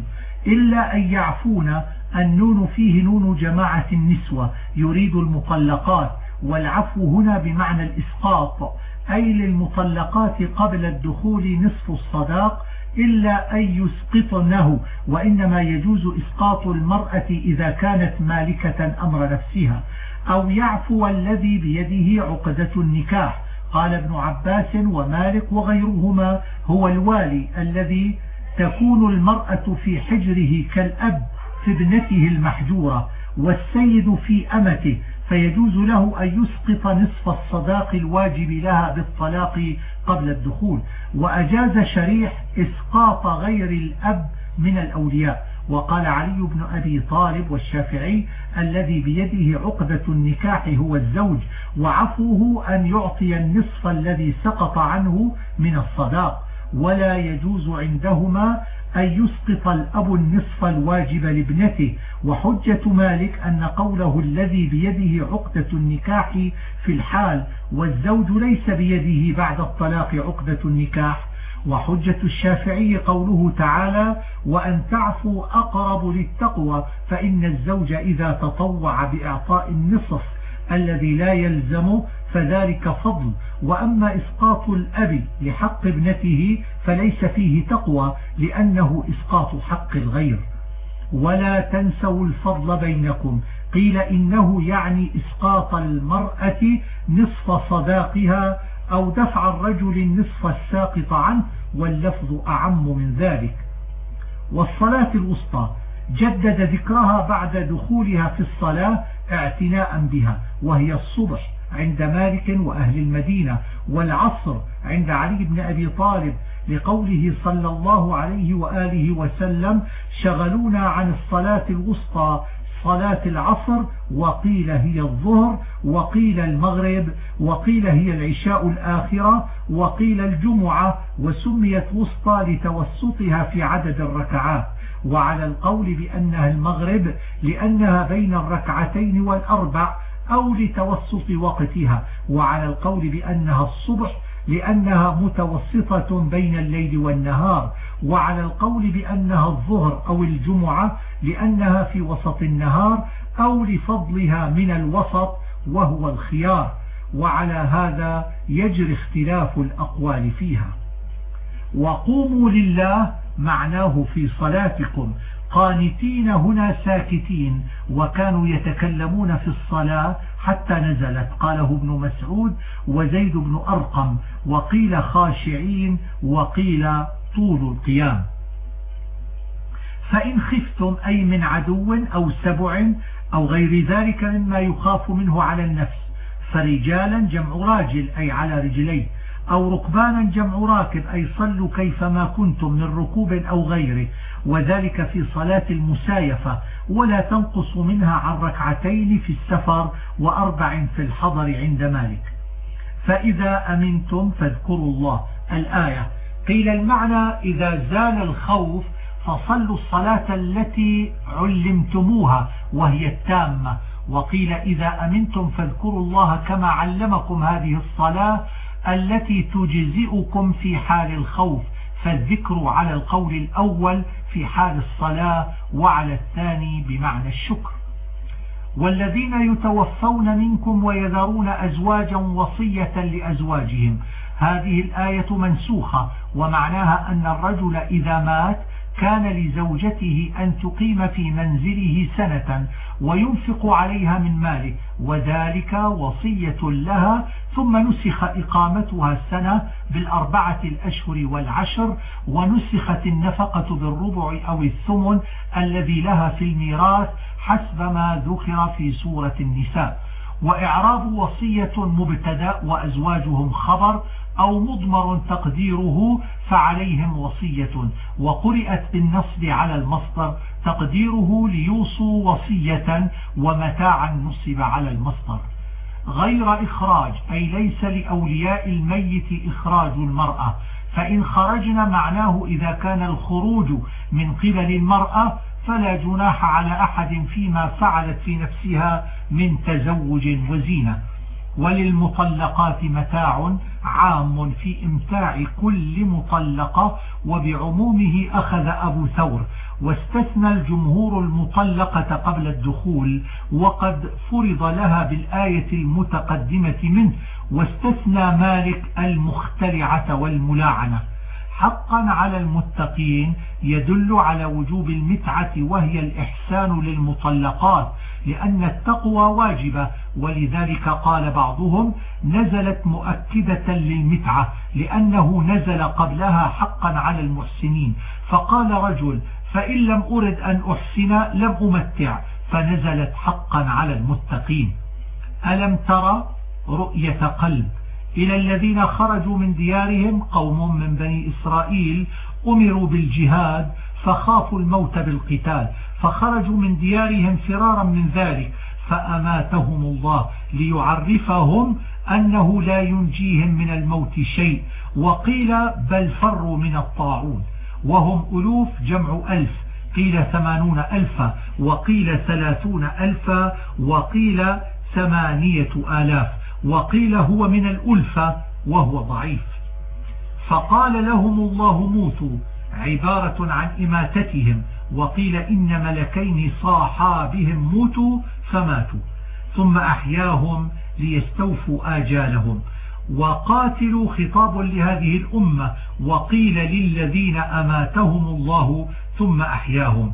إلا أن يعفون النون فيه نون جماعة النسوة يريد المطلقات. والعفو هنا بمعنى الإسقاط أي للمطلقات قبل الدخول نصف الصداق إلا أن يسقطنه. وإنما يجوز إسقاط المرأة إذا كانت مالكة أمر نفسها. أو يعفو الذي بيده عقدة النكاح. قال ابن عباس ومالك وغيرهما هو الوالي الذي تكون المرأة في حجره كالأب في ابنته المحجورة والسيد في أمته فيجوز له أن يسقط نصف الصداق الواجب لها بالطلاق قبل الدخول. وأجاز شريح إسقاط غير الأب من الأولياء. وقال علي بن أبي طالب والشافعي الذي بيده عقدة النكاح هو الزوج وعفوه أن يعطي النصف الذي سقط عنه من الصداق. ولا يجوز عندهما أن يسقط الأب النصف الواجب لابنته. وحجة مالك أن قوله الذي بيده عقدة النكاح في الحال والزوج ليس بيده بعد الطلاق عقدة النكاح. وحجة الشافعي قوله تعالى وأن تعفوا أقرب للتقوى فإن الزوج إذا تطوع بإعطاء النصف الذي لا يلزم فذلك فضل. وأما إسقاط الأب لحق ابنته فليس فيه تقوى لأنه إسقاط حق الغير. ولا تنسوا الفضل بينكم. قيل إنه يعني إسقاط المرأة نصف صداقها أو دفع الرجل النصف الساقط عنه واللفظ أعم من ذلك. والصلاة الوسطى. جدد ذكرها بعد دخولها في الصلاة اعتناء بها وهي الصبح. عند مالك وأهل المدينة والعصر عند علي بن أبي طالب لقوله صلى الله عليه وآله وسلم شغلونا عن الصلاة الوسطى صلاة العصر وقيل هي الظهر وقيل المغرب وقيل هي العشاء الآخرة وقيل الجمعة وسميت وسطى لتوسطها في عدد الركعات. وعلى القول بأنها المغرب لأنها بين الركعتين والأربع أو لتوسط وقتها وعلى القول بأنها الصبح لأنها متوسطة بين الليل والنهار وعلى القول بأنها الظهر أو الجمعة لأنها في وسط النهار أو لفضلها من الوسط وهو الخيار. وعلى هذا يجري اختلاف الأقوال فيها. وقوموا لله معناه في صلاتكم قانتين هنا ساكتين وكانوا يتكلمون في الصلاة حتى نزلت. قاله ابن مسعود وزيد بن أرقم وقيل خاشعين وقيل طول القيام. فإن خفتم أي من عدو أو سبع أو غير ذلك مما يخاف منه على النفس فرجالا جمع راجل أي على رجليه أو ركبانا جمع راكب أي صلوا كيفما كنتم من ركوب أو غيره. وذلك في صلاة المسايفة ولا تنقص منها عن ركعتين في السفر وأربع في الحضر عند مالك. فإذا أمنتم فاذكروا الله. الآية قيل المعنى إذا زال الخوف فصلوا الصلاة التي علمتموها وهي التامة. وقيل إذا أمنتم فاذكروا الله كما علمكم هذه الصلاة التي تجزئكم في حال الخوف. فالذكر على القول الأول في حال الصلاة وعلى الثاني بمعنى الشكر. والذين يتوفون منكم ويذرون أزواجا وصية لأزواجهم. هذه الآية منسوخة ومعناها أن الرجل إذا مات كان لزوجته أن تقيم في منزله سنة وينفق عليها من ماله وذلك وصية لها ثم نسخ إقامتها السنة بالأربعة الأشهر والعشر ونسخت النفقة بالربع أو الثمن الذي لها في الميراث حسب ما ذكر في سورة النساء. وإعراب وصية مبتدأ وأزواجهم خبر أو مضمر تقديره فعليهم وصية. وقرئت بالنصب على المصدر تقديره ليوصوا وصية ومتاعا نصب على المصدر. غير إخراج أي ليس لأولياء الميت إخراج المرأة. فإن خرجنا معناه إذا كان الخروج من قبل المرأة فلا جناح على أحد فيما فعلت في نفسها من تزوج وزينة. وللمطلقات متاع عام في إمتاع كل مطلقة وبعمومه أخذ أبو ثور. واستثنى الجمهور المطلقة قبل الدخول وقد فرض لها بالآية المتقدمة منه واستثنى مالك المختلعة والملاعنة. حقا على المتقين يدل على وجوب المتعة وهي الإحسان للمطلقات لأن التقوى واجبة. ولذلك قال بعضهم نزلت مؤكدة للمتعة لأنه نزل قبلها حقا على المحسنين. فقال رجل فإن لم أرد أن أحسن لم أمتع فنزلت حقا على المتقين. ألم ترى رؤية قلب؟ إلى الذين خرجوا من ديارهم قوم من بني إسرائيل أمروا بالجهاد فخافوا الموت بالقتال فخرجوا من ديارهم فرارا من ذلك فأماتهم الله ليعرفهم أنه لا ينجيهم من الموت شيء وقيل بل فروا من الطاعون. وهم ألوف جمع ألف. قيل ثمانون ألفا وقيل ثلاثون ألفا وقيل ثمانية آلاف. وقيل هو من الألفة وهو ضعيف. فقال لهم الله موتوا عبارة عن إماتتهم وقيل إن ملكين صاحا بهم موتوا فماتوا ثم أحياهم ليستوفوا آجالهم. وقاتلوا خطاب لهذه الأمة وقيل للذين أماتهم الله ثم أحياهم.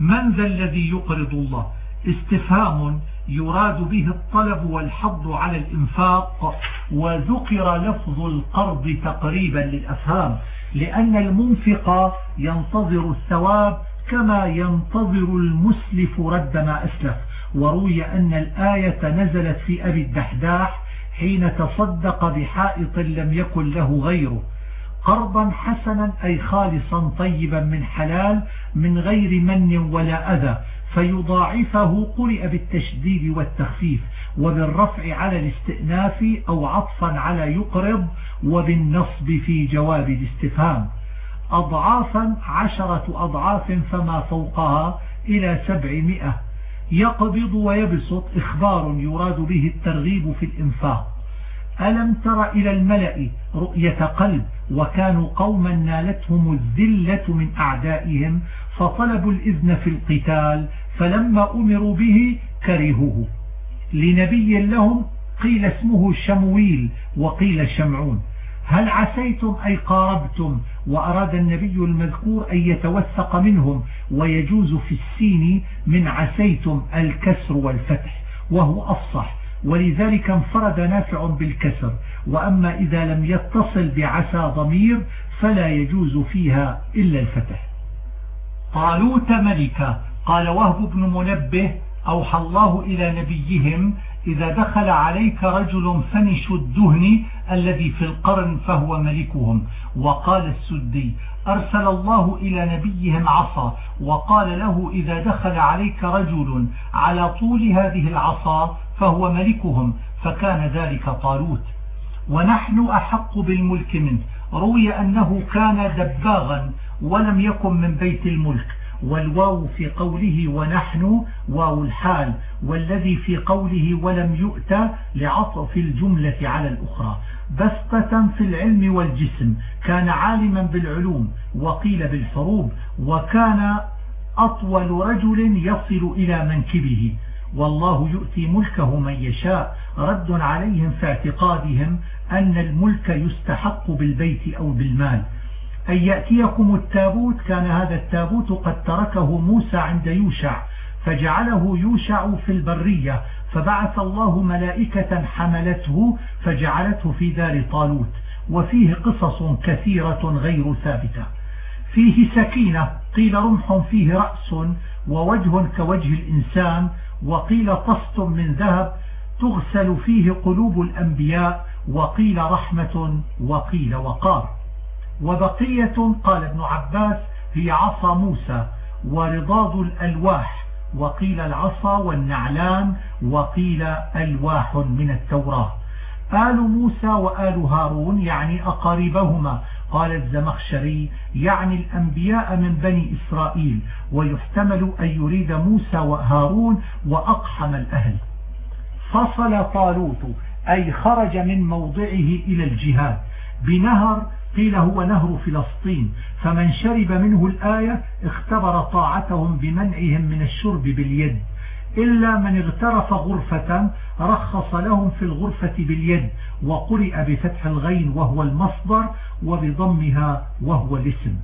من ذا الذي يقرض الله؟ استفهام يراد به الطلب والحض على الإنفاق وذكر لفظ القرض تقريبا للأفهام لأن المنفق ينتظر الثواب كما ينتظر المسلف رد ما أسلف. وروي أن الآية نزلت في أبي الدحداح حين تصدق بحائط لم يكن له غيره قرضا حسنا أي خالصا طيبا من حلال من غير من ولا أذى فيضاعفه قرئ بالتشديد والتخفيف وبالرفع على الاستئناف أو عطفا على يقرض وبالنصب في جواب الاستفهام. أضعافا عشرة أضعاف فما فوقها إلى سبعمائة. يقبض ويبسط إخبار يراد به الترغيب في الإنفاق. ألم تر إلى الملأ رؤية قلب وكانوا قوما نالتهم الذلة من أعدائهم فطلبوا الإذن في القتال فلما أمروا به كرهوه. لنبي لهم قيل اسمه شمويل وقيل شمعون. هل عسيتم أي قاربتم وأراد النبي المذكور أن يتوثق منهم ويجوز في السين من عسيتم الكسر والفتح وهو أفصح ولذلك انفرد نافع بالكسر وأما إذا لم يتصل بعسى ضمير فلا يجوز فيها إلا الفتح. طالوت ملكا قال وهب بن منبه أوحى الله إلى نبيهم إذا دخل عليك رجل فنش الدهن الذي في القرن فهو ملكهم. وقال السدي أرسل الله إلى نبيهم عصا وقال له إذا دخل عليك رجل على طول هذه العصا فهو ملكهم. فكان ذلك طالوت. ونحن أحق بالملك منه. روي أنه كان دباغا ولم يكن من بيت الملك. والواو في قوله ونحن واو الحال والذي في قوله ولم يؤتى لعطف الجملة على الأخرى. بسطة في العلم والجسم كان عالما بالعلوم وقيل بالحروب وكان أطول رجل يصل إلى منكبه. والله يؤتي ملكه من يشاء. رد عليهم في اعتقادهم أن الملك يستحق بالبيت أو بالمال. أن يأتيكم التابوت كان هذا التابوت قد تركه موسى عند يوشع فجعله يوشع في البرية فبعث الله ملائكة حملته فجعلته في دار طالوت وفيه قصص كثيرة غير ثابتة. فيه سكينة قيل رمح فيه رأس ووجه كوجه الإنسان وقيل طست من ذهب تغسل فيه قلوب الأنبياء وقيل رحمة وقيل وقار. وبقية قال ابن عباس هي عصا موسى ورضاض الألواح وقيل العصا والنعلان وقيل ألواح من التوراة. آل موسى وآل هارون يعني أقاربهما. قال الزمخشري يعني الأنبياء من بني إسرائيل ويحتمل أن يريد موسى وهارون وأقحم الأهل. فصل طالوت أي خرج من موضعه إلى الجهاد. بنهر قيل هو نهر فلسطين فمن شرب منه الآية اختبر طاعتهم بمنعهم من الشرب باليد. إلا من اغترف غرفة رخص لهم في الغرفة باليد وقرئ بفتح الغين وهو المصدر وبضمها وهو الاسم.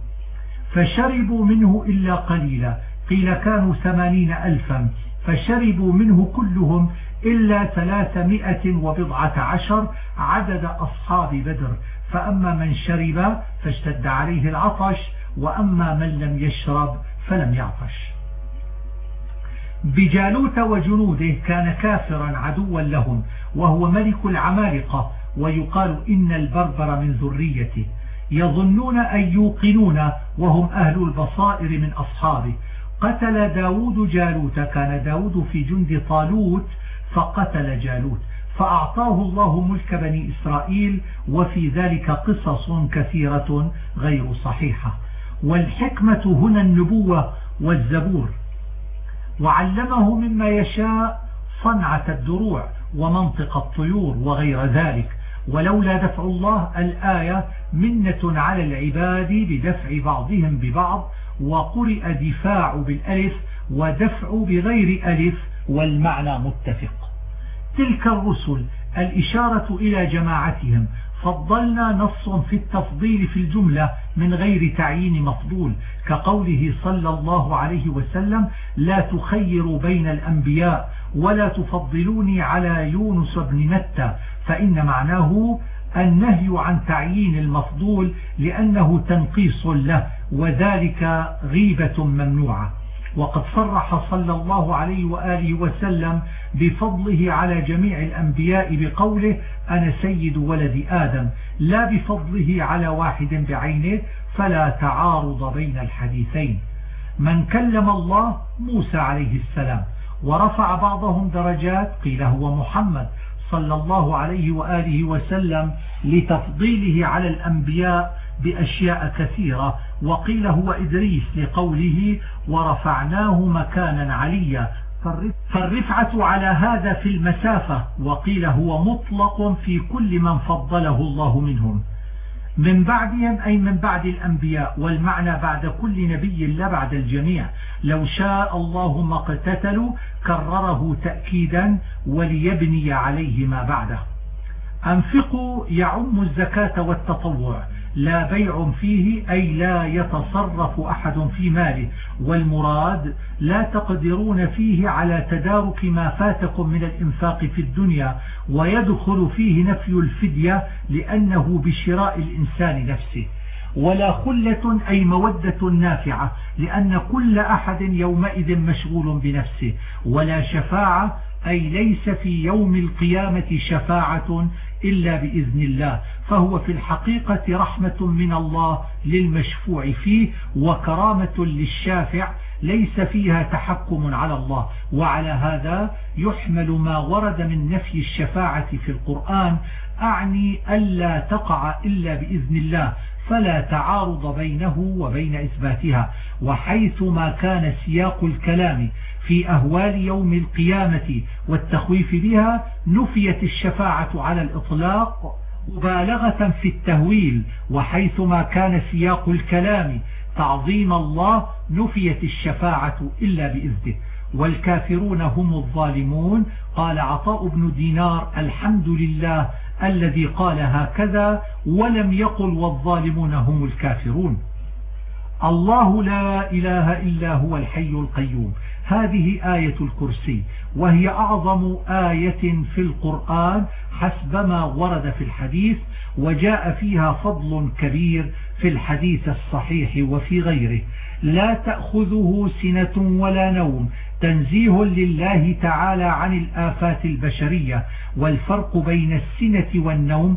فشربوا منه إلا قليلا قيل كانوا ثمانين ألفا. فشربوا منه كلهم إلا ثلاثمائة وبضعة عشر عدد أصحاب بدر. فأما من شرب فاشتد عليه العطش وأما من لم يشرب فلم يعطش. بجالوت وجنوده كان كافرا عدوا لهم وهو ملك العمالقة ويقال إن البربر من ذريته. يظنون أن يوقنون وهم أهل البصائر من أصحابه. قتل داود جالوت كان داود في جند طالوت فقتل جالوت. فأعطاه الله ملك بني إسرائيل وفي ذلك قصص كثيرة غير صحيحة. والحكمة هنا النبوة والزبور. وعلمه مما يشاء صنعة الدروع ومنطق الطيور وغير ذلك. ولولا دفع الله الآية منة على العباد بدفع بعضهم ببعض وقرئ دفاع بالألف ودفع بغير ألف والمعنى متفق. تلك الرسل الإشارة إلى جماعتهم. فضلنا نص في التفضيل في الجملة من غير تعيين مفضول كقوله صلى الله عليه وسلم لا تخيروا بين الأنبياء ولا تفضلوني على يونس بن متى فإن معناه النهي عن تعيين المفضول لأنه تنقيص له وذلك غيبة ممنوعة. وقد صرح صلى الله عليه وآله وسلم بفضله على جميع الأنبياء بقوله أنا سيد ولد آدم لا بفضله على واحد بعينه فلا تعارض بين الحديثين. من كلم الله موسى عليه السلام ورفع بعضهم درجات قيل هو محمد صلى الله عليه وآله وسلم لتفضيله على الأنبياء بأشياء كثيرة وقيل هو إدريس لقوله ورفعناه مكانا عليا. فالرفعة على هذا في المسافة وقيل هو مطلق في كل من فضله الله منهم. من بعدهم أي من بعد الأنبياء والمعنى بعد كل نبي لا بعد الجميع. لو شاء الله ما اقتتلوا كرره تأكيدا وليبني عليه ما بعده. أنفقوا يعم الزكاة والتطوع. لا بيع فيه أي لا يتصرف أحد في ماله. والمراد لا تقدرون فيه على تدارك ما فاتكم من الإنفاق في الدنيا ويدخل فيه نفي الفدية لأنه بشراء الإنسان نفسه. ولا خلة أي مودة نافعة لأن كل أحد يومئذ مشغول بنفسه. ولا شفاعة أي ليس في يوم القيامة شفاعة إلا بإذن الله فهو في الحقيقة رحمة من الله للمشفوع فيه وكرامة للشافع ليس فيها تحكم على الله. وعلى هذا يحمل ما ورد من نفي الشفاعة في القرآن أعني ألا تقع إلا بإذن الله فلا تعارض بينه وبين إثباتها وحيث ما كان سياق الكلام في أهوال يوم القيامة والتخويف بها نفيت الشفاعة على الإطلاق مبالغة في التهويل وحيث ما كان سياق الكلام تعظيم الله نفيت الشفاعة إلا بإذنه. والكافرون هم الظالمون. قال عطاء بن دينار الحمد لله الذي قال هكذا ولم يقل والظالمون هم الكافرون. الله لا إله إلا هو الحي القيوم. هذه آية الكرسي وهي أعظم آية في القرآن حسب ما ورد في الحديث وجاء فيها فضل كبير في الحديث الصحيح وفي غيره. لا تأخذه سنة ولا نوم تنزيه لله تعالى عن الآفات البشرية والفرق بين السنة والنوم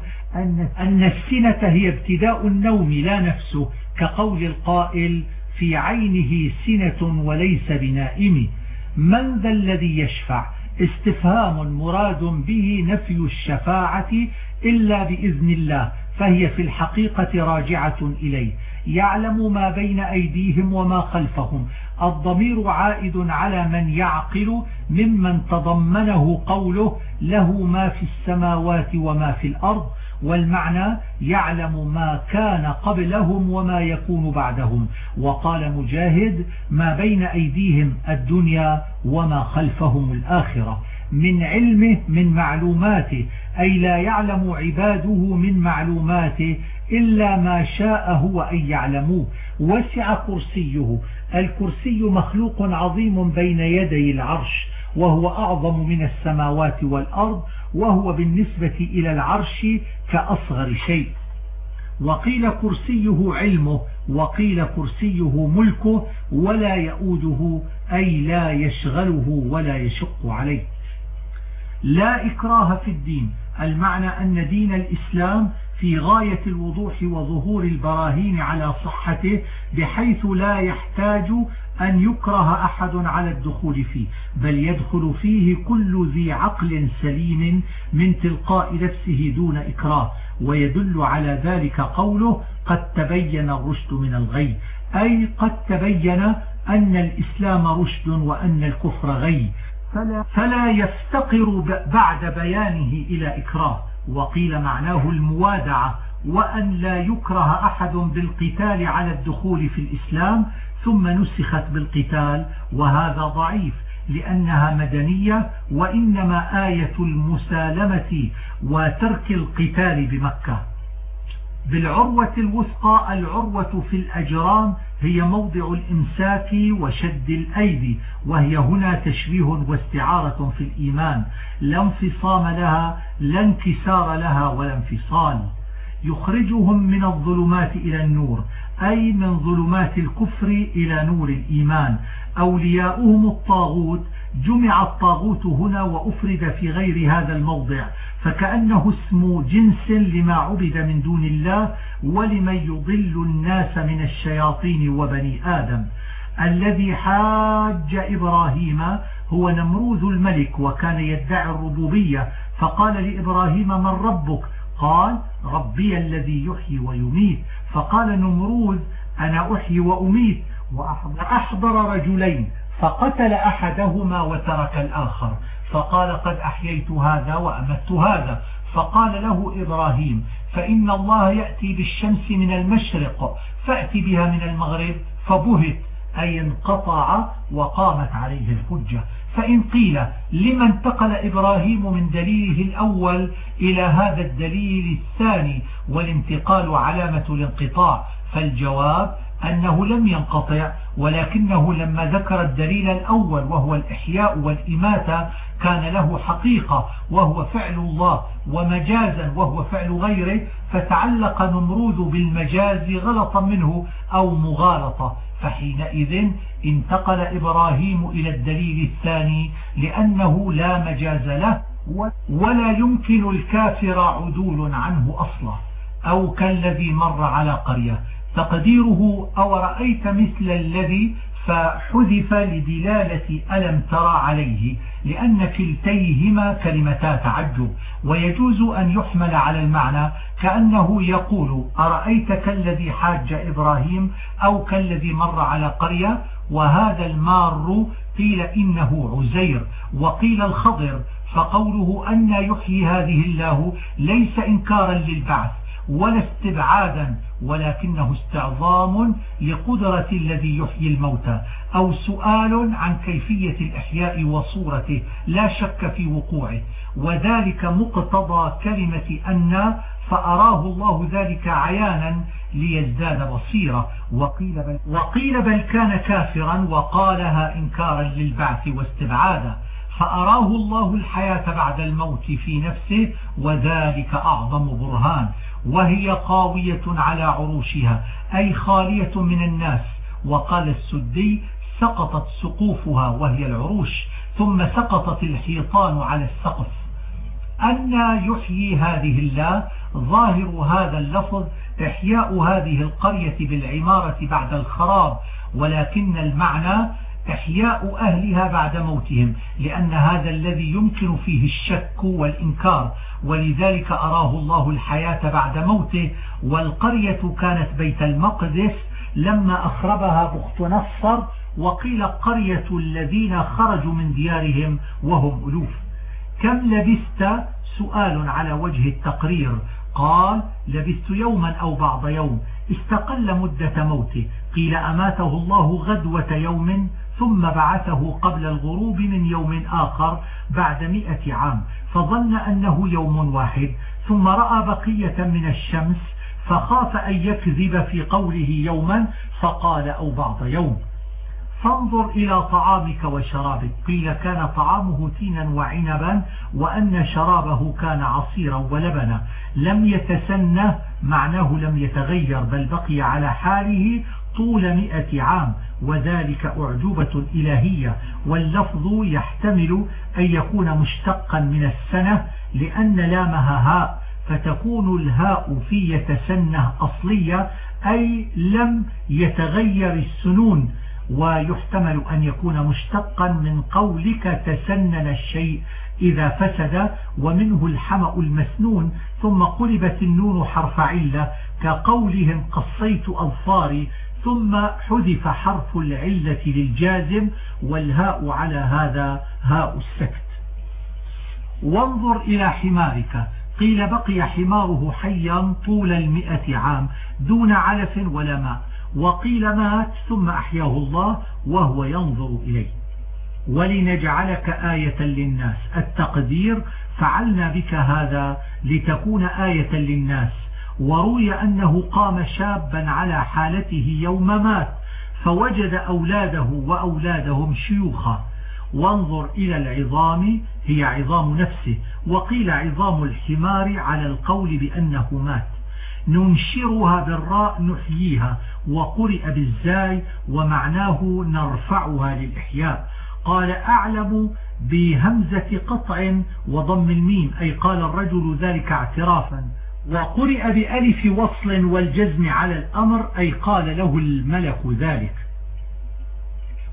أن السنة هي ابتداء النوم لا نفسه كقول القائل في عينه سنة وليس بنائم. من ذا الذي يشفع؟ استفهام مراد به نفي الشفاعة إلا بإذن الله فهي في الحقيقة راجعة إليه. يعلم ما بين أيديهم وما خلفهم. الضمير عائد على من يعقل ممن تضمنه قوله له ما في السماوات وما في الأرض. والمعنى يعلم ما كان قبلهم وما يكون بعدهم. وقال مجاهد ما بين أيديهم الدنيا وما خلفهم الآخرة. من علمه من معلوماته. أي لا يعلم عباده من معلوماته إلا ما شاء هو أن يعلموه. وسع كرسيه. الكرسي مخلوق عظيم بين يدي العرش وهو أعظم من السماوات والأرض وهو بالنسبة إلى العرش كأصغر شيء. وقيل كرسيه علمه وقيل كرسيه ملكه ولا يؤوده أي لا يشغله ولا يشق عليه. لا إكراه في الدين. المعنى أن دين الإسلام في غاية الوضوح وظهور البراهين على صحته بحيث لا يحتاج أن يكره أحد على الدخول فيه بل يدخل فيه كل ذي عقل سليم من تلقاء نفسه دون إكراه ويدل على ذلك قوله قد تبين الرشد من الغي أي قد تبين أن الإسلام رشد وأن الكفر غي. فلا, فلا يفتقر بعد بيانه إلى إكراه. وقيل معناه الموادعة وأن لا يكره أحد بالقتال على الدخول في الإسلام ثم نسخت بالقتال وهذا ضعيف لأنها مدنية وإنما آية المسالمة وترك القتال بمكة. بالعروة الوثقى العروة في الأجرام هي موضع الإمساك وشد الأيدي وهي هنا تشبيه واستعارة في الإيمان. لا انفصام لها لا انكسار لها ولا انفصال. يخرجهم من الظلمات إلى النور أي من ظلمات الكفر إلى نور الإيمان. أولياؤهم الطاغوت جمع الطاغوت هنا وأفرد في غير هذا الموضع فكأنه اسم جنس لما عبد من دون الله ولمن يضل الناس من الشياطين وبني آدم. الذي حاج إبراهيم هو نمروذ الملك وكان يدعي الربوبية فقال لإبراهيم من ربك؟ قال ربي الذي يحيي ويميت. فقال نمروذ أنا أحيي وأميت. وأحضر رجلين. فقتل أحدهما وترك الآخر. فقال قد أحييت هذا وأمت هذا. فقال له إبراهيم فإن الله يأتي بالشمس من المشرق فأتي بها من المغرب فبهت أي انقطع وقامت عليه الحجة. فإن قيل لما انتقل إبراهيم من دليله الأول إلى هذا الدليل الثاني والانتقال علامة الانقطاع فالجواب أنه لم ينقطع ولكنه لما ذكر الدليل الأول وهو الإحياء والإماتة كان له حقيقة وهو فعل الله ومجازا وهو فعل غيره فتعلق نمرود بالمجاز غلطا منه أو مغالطة. فحينئذ انتقل إبراهيم إلى الدليل الثاني لأنه لا مجاز له ولا يمكن الكافر عدول عنه أصلا أو كالذي مر على قرية. تقديره أو رأيت مثل الذي فحذف لدلالة ألم ترى عليه لأن كلتيهما كلمتا تعجب ويجوز أن يحمل على المعنى كأنه يقول أرأيت كالذي حاج إبراهيم أو كالذي مر على قرية وهذا المار قيل إنه عزير وقيل الخضر فقوله أن يحيي هذه الله ليس إنكارا للبعث ولا استبعادا ولكنه استعظام لقدرة الذي يحيي الموتى أو سؤال عن كيفية الإحياء وصورته لا شك في وقوعه. وذلك مقتضى كلمة أن فأراه الله ذلك عيانا ليزداد بصيرة. وقيل بل, وقيل بل كان كافرا وقالها إنكارا للبعث واستبعادا. فأراه الله الحياة بعد الموت في نفسه وذلك أعظم برهان. وهي قاوية على عروشها أي خالية من الناس. وقال السدي سقطت سقوفها وهي العروش ثم سقطت الحيطان على السقف. أن يحيي هذه الله ظاهر هذا اللفظ إحياء هذه القرية بالعمارة بعد الخراب ولكن المعنى إحياء أهلها بعد موتهم لأن هذا الذي يمكن فيه الشك والإنكار ولذلك أراه الله الحياة بعد موته. والقرية كانت بيت المقدس لما أخربها بخت نصر وقيل قرية الذين خرجوا من ديارهم وهم ألوف. كم لبست؟ سؤال على وجه التقرير. قال لبثت يوما أو بعض يوم. استقل مدة موته. قيل أماته الله غدوة يوم؟ ثم بعثه قبل الغروب من يوم آخر بعد مئة عام فظن أنه يوم واحد ثم رأى بقية من الشمس فخاف أن يكذب في قوله يوما فقال أو بعض يوم. فانظر إلى طعامك وشرابك قيل كان طعامه تينا وعنبا وأن شرابه كان عصيرا ولبنا. لم يتسنه معناه لم يتغير بل بقي على حاله طول مئة عام. وذلك أعجوبة إلهية واللفظ يحتمل أن يكون مشتقا من السنة لأن لامها هاء فتكون الهاء في يتسنه أصلية أي لم يتغير السنون ويحتمل أن يكون مشتقا من قولك تسنن الشيء إذا فسد ومنه الحمأ المسنون ثم قلبت النون حرف علة كقولهم قصيت أظفاري ثم حذف حرف العلة للجازم والهاء على هذا هاء السكت. وانظر إلى حمارك. قيل بقي حماره حيا طول المئة عام دون علف ولا ماء. وقيل مات ثم أحياه الله وهو ينظر إليه. ولنجعلك آية للناس. التقدير فعلنا بك هذا لتكون آية للناس. وروي أنه قام شابا على حالته يوم مات فوجد أولاده وأولادهم شيوخا. وانظر إلى العظام هي عظام نفسه وقيل عظام الحمار على القول بأنه مات. ننشرها بالراء نحييها وقرئ بالزاي ومعناه نرفعها للإحياء. قال أعلم بهمزة قطع وضم الميم أي قال الرجل ذلك اعترافا. وقرئ بألف وصل والجزم على الأمر أي قال له الملك ذلك.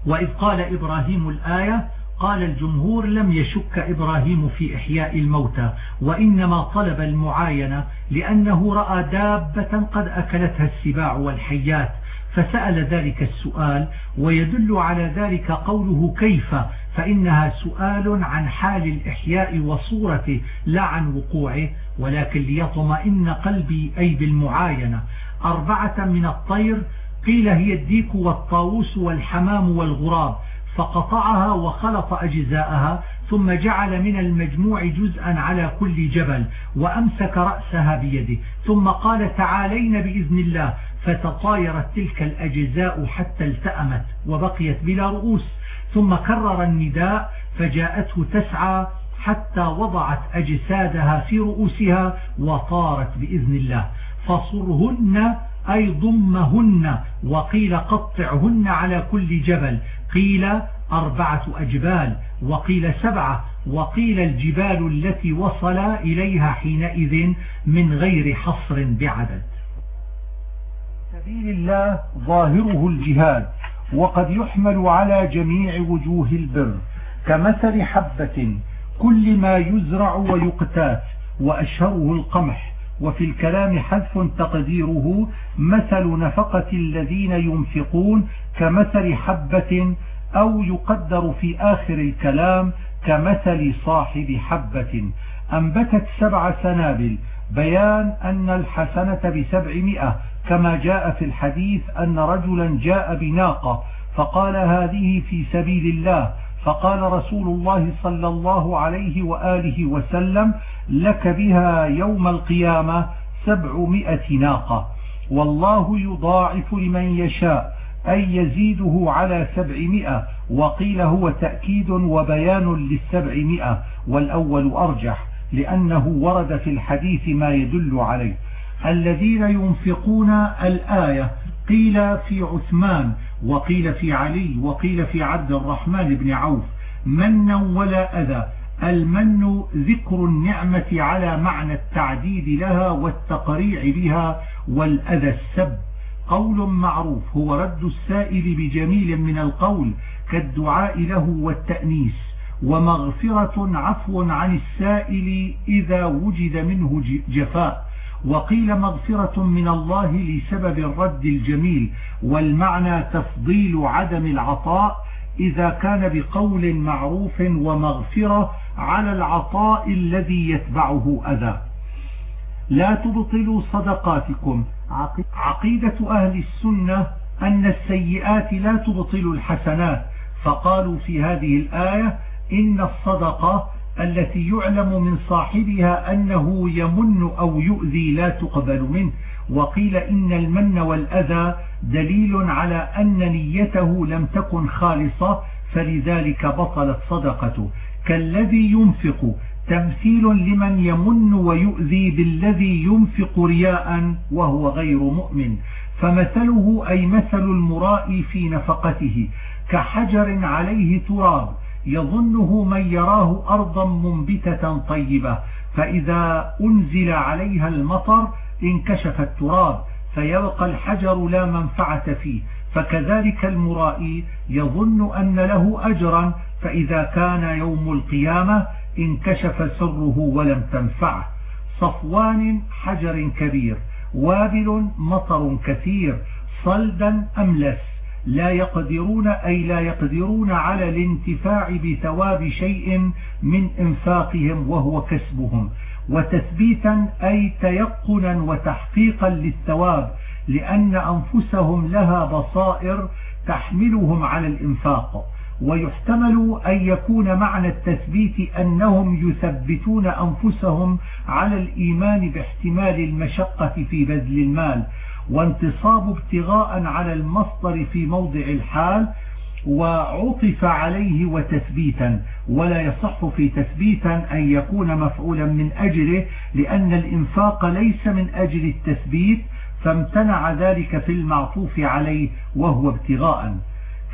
وإذ قال إبراهيم الآية قال الجمهور لم يشك إبراهيم في إحياء الموتى وإنما طلب المعاينة لأنه رأى دابة قد أكلتها السباع والحيات فسأل ذلك السؤال ويدل على ذلك قوله كيف فإنها سؤال عن حال الإحياء وصورته لا عن وقوعه ولكن ليطمئن قلبي أي بالمعاينة. أربعة من الطير قيل هي الديك والطاووس والحمام والغراب فقطعها وخلط أجزاءها ثم جعل من المجموع جزءا على كل جبل وأمسك رأسها بيده. ثم قال تعالين بإذن الله فتطايرت تلك الأجزاء حتى التأمت وبقيت بلا رؤوس. ثم كرر النداء فجاءته تسعى حتى وضعت أجسادها في رؤوسها وطارت بإذن الله. فصرهن أي ضمهن وقيل قطعهن على كل جبل. قيل أربعة أجبال وقيل سبعة وقيل الجبال التي وصل إليها حينئذ من غير حصر بعدد. سبيل الله ظاهره الجهاد. وقد يحمل على جميع وجوه البر كمثل حبة كل ما يزرع ويقتات وأشهره القمح. وفي الكلام حذف تقديره مثل نفقة الذين ينفقون كمثل حبة أو يقدر في آخر الكلام كمثل صاحب حبة. أنبتت سبع سنابل بيان أن الحسنة بسبعمائة كما جاء في الحديث أن رجلا جاء بناقة فقال هذه في سبيل الله. فقال رسول الله صلى الله عليه وآله وسلم لك بها يوم القيامة سبعمائة ناقة. والله يضاعف لمن يشاء أي يزيده على سبعمائة. وقيل هو تأكيد وبيان للسبعمائة والأول أرجح لأنه ورد في الحديث ما يدل عليه. الذين ينفقون الآية قيل في عثمان وقيل في علي وقيل في عبد الرحمن بن عوف منا ولا أذى. المن ذكر النعمة على معنى التعديد لها والتقريع بها والأذى السب. قول معروف هو رد السائل بجميل من القول كالدعاء له والتأنيس. ومغفرة عفو عن السائل إذا وجد منه جفاء. وقيل مغفرة من الله لسبب الرد الجميل والمعنى تفضيل عدم العطاء إذا كان بقول معروف ومغفرة على العطاء الذي يتبعه أذى. لا تبطلوا صدقاتكم. عقيدة أهل السنة أن السيئات لا تبطل الحسنات. فقالوا في هذه الآية إن الصدقة التي يعلم من صاحبها أنه يمن أو يؤذي لا تقبل منه. وقيل إن المن والأذى دليل على أن نيته لم تكن خالصة فلذلك بطلت صدقته. كالذي ينفق تمثيل لمن يمن ويؤذي بالذي ينفق رياء وهو غير مؤمن. فمثله أي مثل المرائي في نفقته كحجر عليه تراب يظنه من يراه أرضا منبتة طيبة فإذا أنزل عليها المطر انكشف التراب فيبقى الحجر لا منفعة فيه. فكذلك المرائي يظن أن له أجرا فإذا كان يوم القيامة انكشف سره ولم تنفعه. صفوان حجر كبير وابل مطر كثير صلدا أملس لا يقدرون أي لا يقدرون على الانتفاع بثواب شيء من إنفاقهم وهو كسبهم. وتثبيتا أي تيقنا وتحقيقا للثواب لأن أنفسهم لها بصائر تحملهم على الإنفاق. ويحتمل أن يكون معنى التثبيت أنهم يثبتون أنفسهم على الإيمان باحتمال المشقة في بذل المال. وانتصاب ابتغاء على المصدر في موضع الحال وعطف عليه وتثبيتا ولا يصح في تثبيتا أن يكون مفعولا من أجله لأن الإنفاق ليس من أجل التثبيت فامتنع ذلك في المعطوف عليه وهو ابتغاء.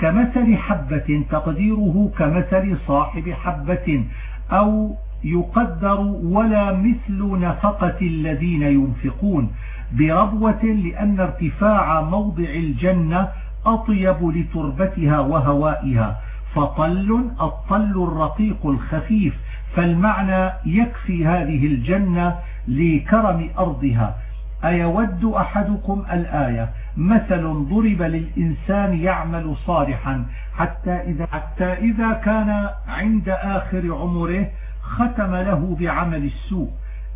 كمثل حبة تقديره كمثل صاحب حبة أو يقدر ولا مثل نفقة الذين ينفقون. بربوة لأن ارتفاع موضع الجنة أطيب لتربتها وهوائها. فطل الطل الرقيق الخفيف فالمعنى يكفي هذه الجنة لكرم أرضها. أيود أحدكم الآية؟ مثل ضرب للإنسان يعمل صالحا حتى إذا, حتى إذا كان عند آخر عمره ختم له بعمل السوء.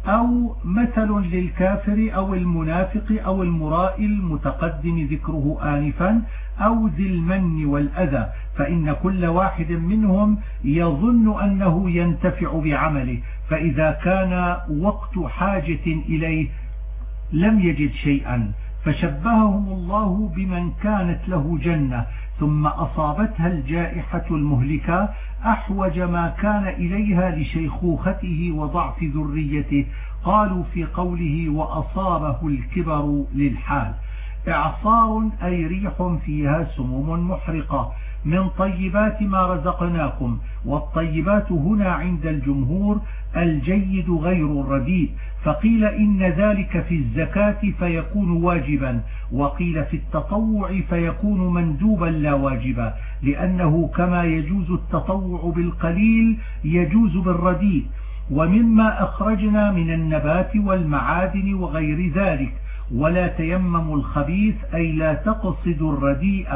أو مثل للكافر أو المنافق أو المرائي المتقدم ذكره آنفا أو ذي المن والأذى فإن كل واحد منهم يظن أنه ينتفع بعمله فإذا كان وقت حاجة إليه لم يجد شيئا فشبههم الله بمن كانت له جنة ثم أصابتها الجائحة المهلكة أحوج ما كان إليها لشيخوخته وضعف ذريته. قالوا في قوله وأصابه الكبر للحال. إعصار أي ريح فيها سموم محرقة. من طيبات ما رزقناكم. والطيبات هنا عند الجمهور الجيد غير الرديء فقيل إن ذلك في الزكاة فيكون واجبا وقيل في التطوع فيكون مندوبا لا واجبا لأنه كما يجوز التطوع بالقليل يجوز بالرديء ومما أخرجنا من النبات والمعادن وغير ذلك ولا تيمموا الخبيث أي لا تقصدوا الرديء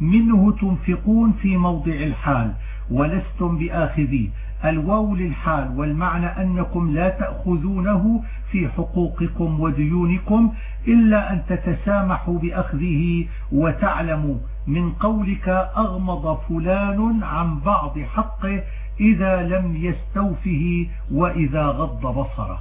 منه تنفقون في موضع الحال ولستم بآخذيه الواو للحال والمعنى أنكم لا تأخذونه في حقوقكم وديونكم إلا أن تتسامحوا بأخذه وتعلموا من قولك أغمض فلان عن بعض حقه إذا لم يستوفه وإذا غض بصره.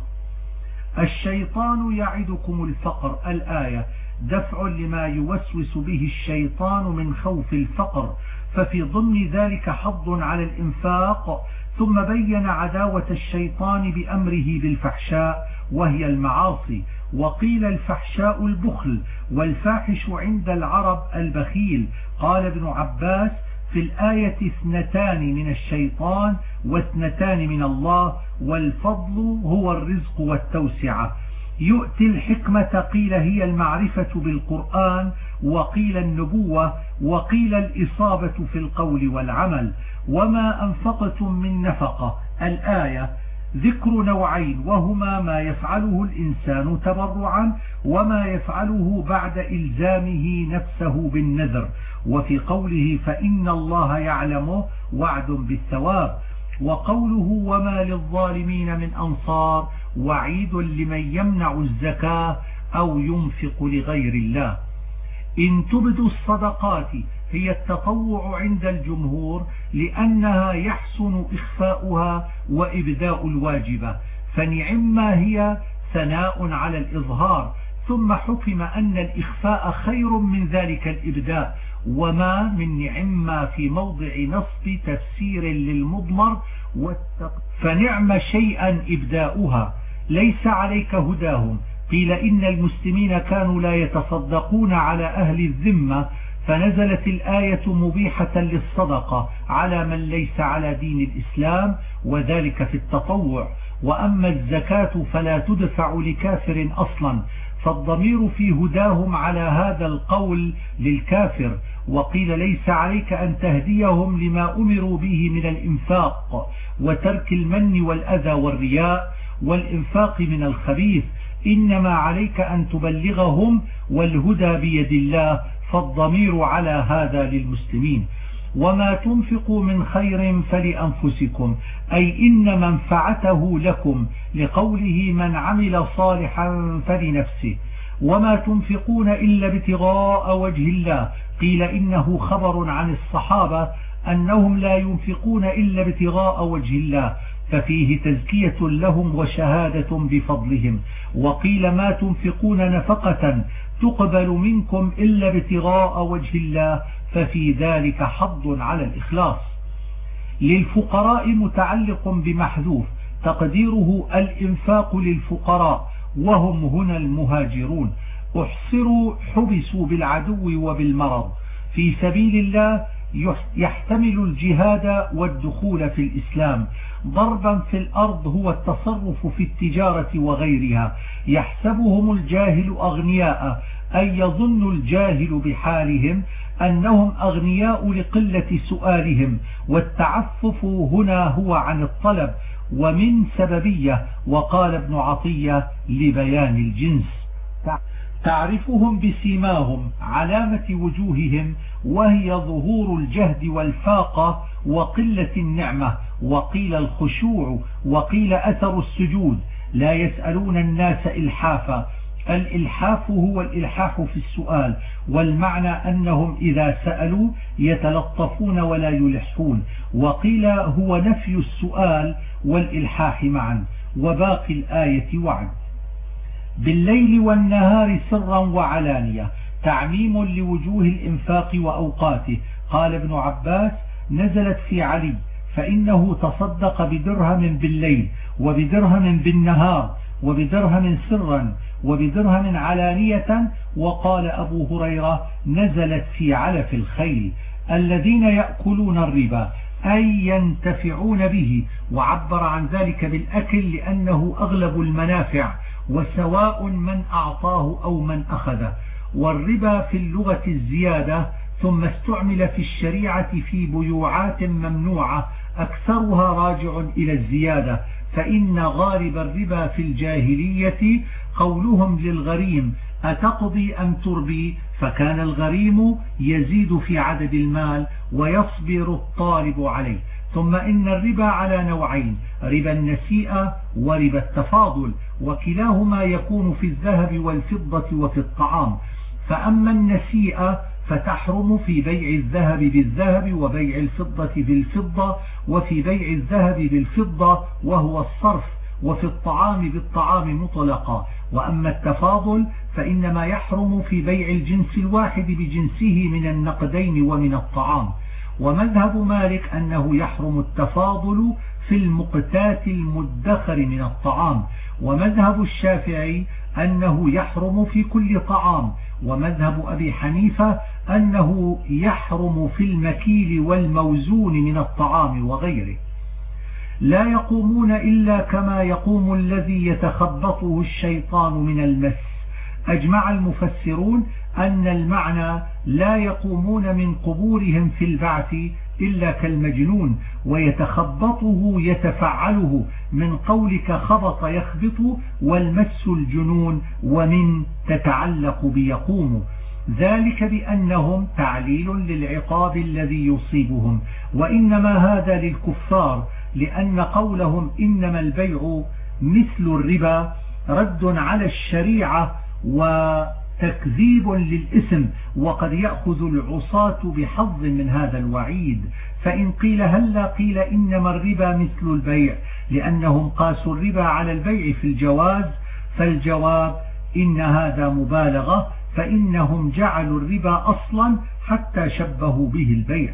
الشيطان يعدكم الفقر الآية دفع لما يوسوس به الشيطان من خوف الفقر ففي ضمن ذلك حظ على الإنفاق ثم بين عداوة الشيطان بأمره بالفحشاء وهي المعاصي وقيل الفحشاء البخل والفاحش عند العرب البخيل. قال ابن عباس في الآية اثنتان من الشيطان واثنتان من الله والفضل هو الرزق والتوسعة. يؤتي الحكمة قيل هي المعرفة بالقرآن وقيل النبوة وقيل الإصابة في القول والعمل. وما أنفقتم من نفقة. الآية ذكر نوعين وهما ما يفعله الإنسان تبرعا وما يفعله بعد إلزامه نفسه بالنذر. وفي قوله فإن الله يعلمه وعد بالثواب. وقوله وما للظالمين من أنصار. وعيد لمن يمنع الزكاة أو ينفق لغير الله. إن تبدوا الصدقات هي التطوع عند الجمهور لأنها يحسن إخفاؤها وإبداء الواجبة. فنعما هي ثناء على الإظهار ثم حكم أن الإخفاء خير من ذلك الإبداء. وما من نعما في موضع نصب تفسير للمضمر فنعم شيئا إبداؤها. ليس عليك هداهم. قيل إن المسلمين كانوا لا يتصدقون على أهل الذمة فنزلت الآية مبيحة للصدقة على من ليس على دين الإسلام وذلك في التطوع. وأما الزكاة فلا تدفع لكافر أصلا فالضمير في هداهم على هذا القول للكافر. وقيل ليس عليك أن تهديهم لما أمروا به من الإنفاق وترك المن والأذى والرياء والإنفاق من الخبيث. إنما عليك أن تبلغهم والهدى بيد الله فالضمير على هذا للمسلمين. وما تنفقوا من خير فلأنفسكم أي إن منفعته لكم لقوله من عمل صالحا فلنفسه. وما تنفقون إلا ابتغاء وجه الله. قيل إنه خبر عن الصحابة أنهم لا ينفقون إلا ابتغاء وجه الله ففيه تزكية لهم وشهادة بفضلهم. وقيل ما تنفقون نفقة تقبل منكم إلا ابتغاء وجه الله ففي ذلك حظ على الإخلاص. للفقراء متعلق بمحذوف تقديره الإنفاق للفقراء وهم هنا المهاجرون. احصروا حبسوا بالعدو وبالمرض. في سبيل الله يحتمل الجهاد والدخول في الإسلام. ضربا في الأرض هو التصرف في التجارة وغيرها. يحسبهم الجاهل أغنياء أي يظن الجاهل بحالهم أنهم أغنياء لقلة سؤالهم. والتعفف هنا هو عن الطلب ومن سببية وقال ابن عطية لبيان الجنس. تعرفهم بسيماهم علامة وجوههم وهي ظهور الجهد والفاقة وقلة النعمة. وقيل الخشوع وقيل أثر السجود. لا يسألون الناس إلحافا. الإلحاف هو الإلحاح في السؤال والمعنى أنهم إذا سألوا يتلطفون ولا يلحون. وقيل هو نفي السؤال والإلحاح معا. وباقي الآية وعد. بالليل والنهار سرا وعلانية تعميم لوجوه الإنفاق وأوقاته. قال ابن عباس نزلت في علي فإنه تصدق بدرهم بالليل وبدرهم بالنهار وبدرهم سرا وبدرهم علانية. وقال أبو هريرة نزلت في علف الخيل. الذين يأكلون الربا أي ينتفعون به. وعبر عن ذلك بالأكل لأنه أغلب المنافع. وسواء من أعطاه أو من أخذه. والربا في اللغة الزيادة ثم استعمل في الشريعة في بيوعات ممنوعة أكثرها راجع إلى الزيادة. فإن غالب الربا في الجاهلية قولهم للغريم أتقضي أم تربي؟ فكان الغريم يزيد في عدد المال ويصبر الطالب عليه. ثم إن الربا على نوعين ربا النسيئة وربا التفاضل وكلاهما يكون في الذهب والفضة وفي الطعام. فأما النسيئة فتحرم في بيع الذهب بالذهب وبيع الفضة بالفضة وفي بيع الذهب بالفضة وهو الصرف وفي الطعام بالطعام مطلقا. وأما التفاضل فإنما يحرم في بيع الجنس الواحد بجنسه من النقدين ومن الطعام. ومذهب مالك أنه يحرم التفاضل في المقتات المدخر من الطعام. ومذهب الشافعي أنه يحرم في كل طعام. ومذهب أبي حنيفة أنه يحرم في المكيل والموزون من الطعام وغيره. لا يقومون إلا كما يقوم الذي يتخبطه الشيطان من المس. أجمع المفسرون أن المعنى لا يقومون من قبورهم في البعث إلا كالمجنون ويتخبطه يتفعله. من قولك خبط يخبط والمس الجنون ومن تتعلق بيقوم. ذلك بأنهم تعليل للعقاب الذي يصيبهم. وإنما هذا للكفار لأن قولهم إنما البيع مثل الربا رد على الشريعة وتكذيب للإثم وقد يأخذ العصاة بحظ من هذا الوعيد. فإن قيل هلا قيل إنما الربا مثل البيع لأنهم قاسوا الربا على البيع في الجواز. فالجواب إن هذا مبالغة فإنهم جعلوا الربا أصلا حتى شبهوا به البيع.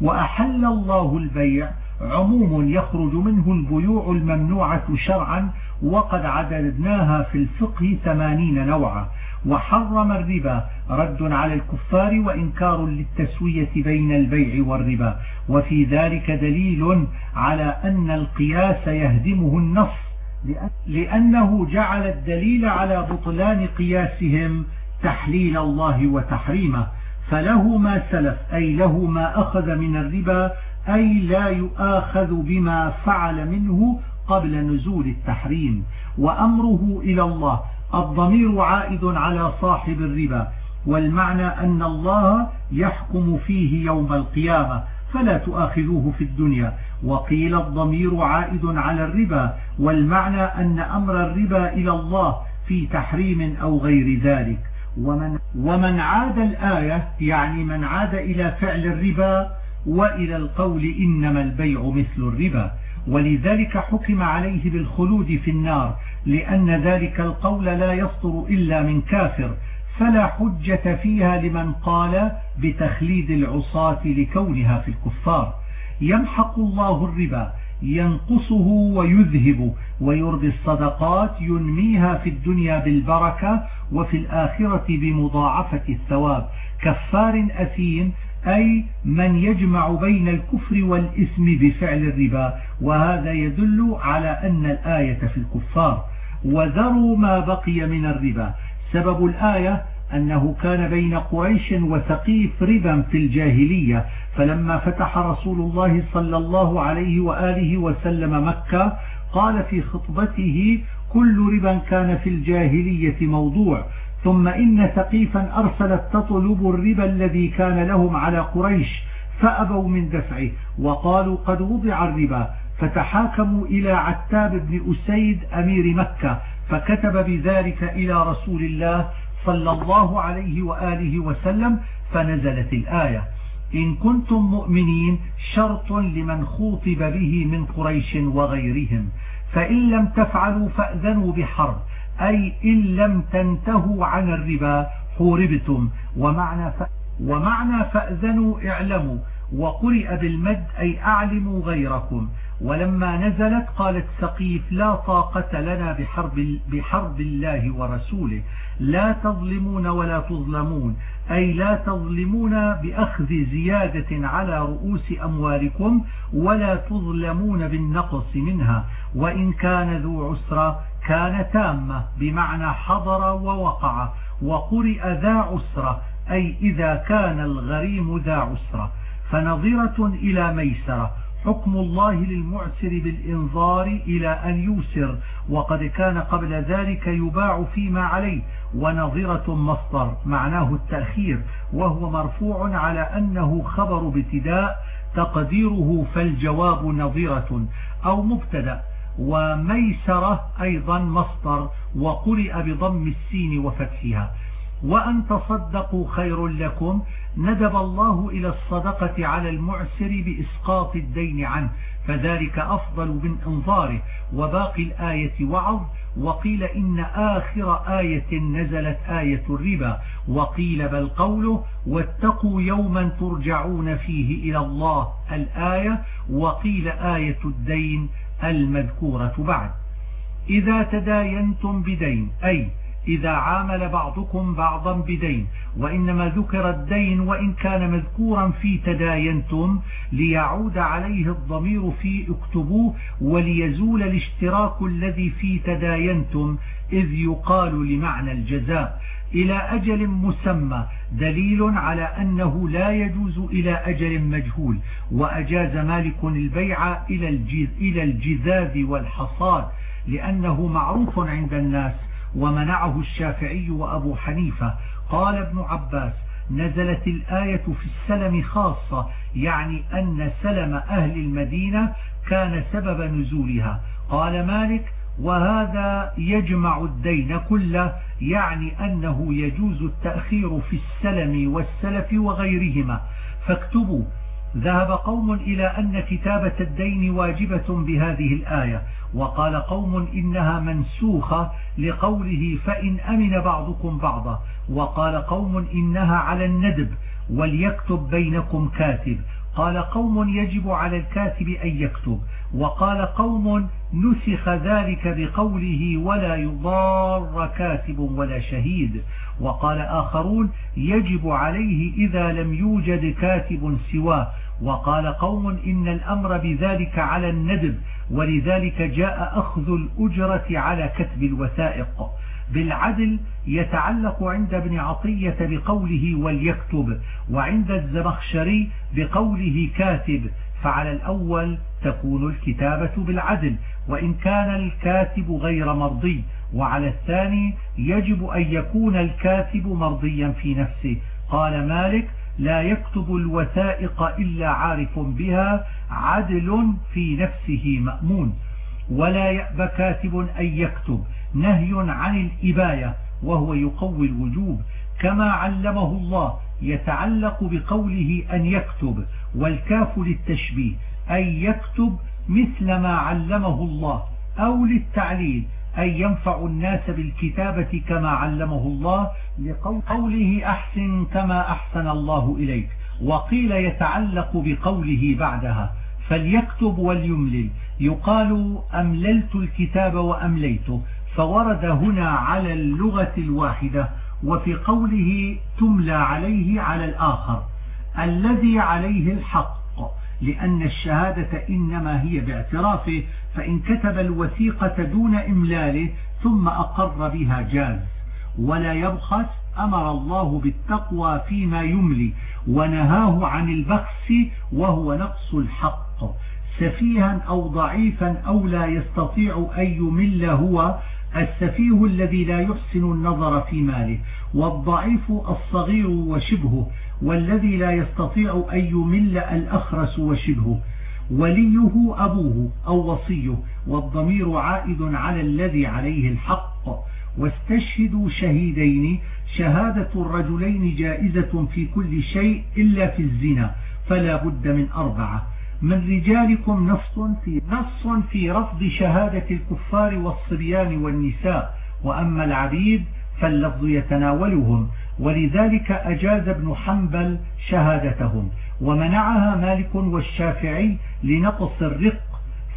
وأحل الله البيع عموم يخرج منه البيوع الممنوعة شرعا وقد عددناها في الفقه ثمانين نوعا. وحرم الربا رد على الكفار وإنكار للتسوية بين البيع والربا. وفي ذلك دليل على أن القياس يهدمه النص لأنه جعل الدليل على بطلان قياسهم تحليل الله وتحريمه. فله ما سلف أي له ما أخذ من الربا أي لا يؤاخذ بما فعل منه قبل نزول التحريم. وأمره إلى الله الضمير عائد على صاحب الربا والمعنى أن الله يحكم فيه يوم القيامة فلا تؤاخذوه في الدنيا. وقيل الضمير عائد على الربا والمعنى أن أمر الربا إلى الله في تحريم أو غير ذلك. ومن, ومن عاد الآية يعني من عاد إلى فعل الربا وإلى القول إنما البيع مثل الربا. ولذلك حكم عليه بالخلود في النار لأن ذلك القول لا يصدر إلا من كافر فلا حجة فيها لمن قال بتخليد العصاة لكونها في الكفار. يمحق الله الربا ينقصه ويذهب ويربي الصدقات ينميها في الدنيا بالبركة وفي الآخرة بمضاعفة الثواب. كفار أثيم أي من يجمع بين الكفر والإثم بفعل الربا وهذا يدل على أن الآية في الكفار. وذروا ما بقي من الربا. سبب الآية أنه كان بين قريش وثقيف ربا في الجاهلية. فلما فتح رسول الله صلى الله عليه وآله وسلم مكة قال في خطبته كل ربا كان في الجاهلية موضوع ثم إن ثقيفا أرسلت تطلب الربا الذي كان لهم على قريش فأبوا من دفعه وقالوا قد وضع الربا. فتحاكموا إلى عتاب بن أسيد أمير مكة فكتب بذلك إلى رسول الله صلى الله عليه وآله وسلم فنزلت الآية إن كنتم مؤمنين شرط لمن خوطب به من قريش وغيرهم فإن لم تفعلوا فأذنوا بحرب. أي إن لم تنتهوا عن الربا حوربتم. ومعنى. ومعنى فأذنوا اعلموا. وقرئ بالمد أي أعلموا غيركم. ولما نزلت قالت سقيف لا طاقة لنا بحرب, بحرب الله ورسوله. لا تظلمون ولا تظلمون. أي لا تظلمون بأخذ زيادة على رؤوس أموالكم ولا تظلمون بالنقص منها. وإن كان ذو عسرة كان تامة بمعنى حضر ووقع وقرئ ذا عسرة أي إذا كان الغريم ذا عسرة. فنظرة إلى ميسرة. حكم الله للمعسر بالإنظار إلى أن يوسر وقد كان قبل ذلك يباع فيما عليه. ونظرة مصدر معناه التأخير وهو مرفوع على أنه خبر ابتداء تقديره فالجواب نظرة أو مبتدأ. وميسرة أيضا مصدر وقرئ بضم السين وفتحها. وأن تصدقوا خير لكم ندب الله إلى الصدقة على المعسر بإسقاط الدين عنه فذلك أفضل من إنظاره. وباقي الآية وعظ وقيل إن آخر آية نزلت آية الربا. وقيل بل قوله واتقوا يوما ترجعون فيه إلى الله الآية. وقيل آية الدين المذكورة بعد. إذا تداينتم بدين أي إذا عامل بعضكم بعضا بدين وإنما ذكر الدين وإن كان مذكورا في تداينتم ليعود عليه الضمير في اكتبوه وليزول الاشتراك الذي في تداينتم إذ يقال لمعنى الجزاء. إلى أجل مسمى دليل على أنه لا يجوز إلى أجل مجهول وأجاز مالك البيع إلى الجذاذ والحصاد لأنه معروف عند الناس ومنعه الشافعي وأبو حنيفة. قال ابن عباس نزلت الآية في السلم خاصة يعني أن سلم أهل المدينة كان سبب نزولها. قال مالك وهذا يجمع الدين كله يعني أنه يجوز التأخير في السلم والسلف وغيرهما. فاكتبوا ذهب قوم إلى أن كتابة الدين واجبة بهذه الآية. وقال قوم إنها منسوخة لقوله فإن أمن بعضكم بعضا. وقال قوم إنها على الندب وليكتب بينكم كاتب. قال قوم يجب على الكاتب أن يكتب. وقال قوم نسخ ذلك بقوله ولا يضار كاتب ولا شهيد. وقال آخرون يجب عليه إذا لم يوجد كاتب سواه. وقال قوم إن الأمر بذلك على الندب ولذلك جاء أخذ الأجرة على كتب الوثائق. بالعدل يتعلق عند ابن عطية بقوله وليكتب وعند الزمخشري بقوله كاتب. فعلى الأول تكون الكتابة بالعدل وإن كان الكاتب غير مرضي وعلى الثاني يجب أن يكون الكاتب مرضيا في نفسه. قال مالك لا يكتب الوثائق إلا عارف بها عدل في نفسه مأمون. ولا يأبى كاتب أن يكتب نهي عن الإباية وهو يقوي الوجوب كما علمه الله يتعلق بقوله أن يكتب والكاف للتشبيه أن يكتب مثل ما علمه الله أو للتعليل أن ينفع الناس بالكتابة كما علمه الله لقوله أحسن كما أحسن الله إليك. وقيل يتعلق بقوله بعدها فليكتب وليملل. يقال أمللت الكتاب وأمليته فورد هنا على اللغة الواحدة وفي قوله تملى عليه على الآخر الذي عليه الحق لأن الشهادة إنما هي باعترافه فإن كتب الوثيقة دون إملاله ثم أقر بها جاز. ولا يبخس أمر الله بالتقوى فيما يملي ونهاه عن البخس وهو نقص الحق. سفيها أو ضعيفا أو لا يستطيع أن يمل هو السفيه الذي لا يحسن النظر في ماله والضعيف الصغير وشبهه والذي لا يستطيع أن يمل الأخرس وشبهه وليه أبوه أو وصيه والضمير عائد على الذي عليه الحق. واستشهدوا شهيدين شهادة الرجلين جائزة في كل شيء إلا في الزنا فلا بد من أربعة. من رجالكم نص في, نص في رفض شهادة الكفار والصبيان والنساء وأما العبيد فاللفظ يتناولهم ولذلك أجاز ابن حنبل شهادتهم ومنعها مالك والشافعي لنقص الرق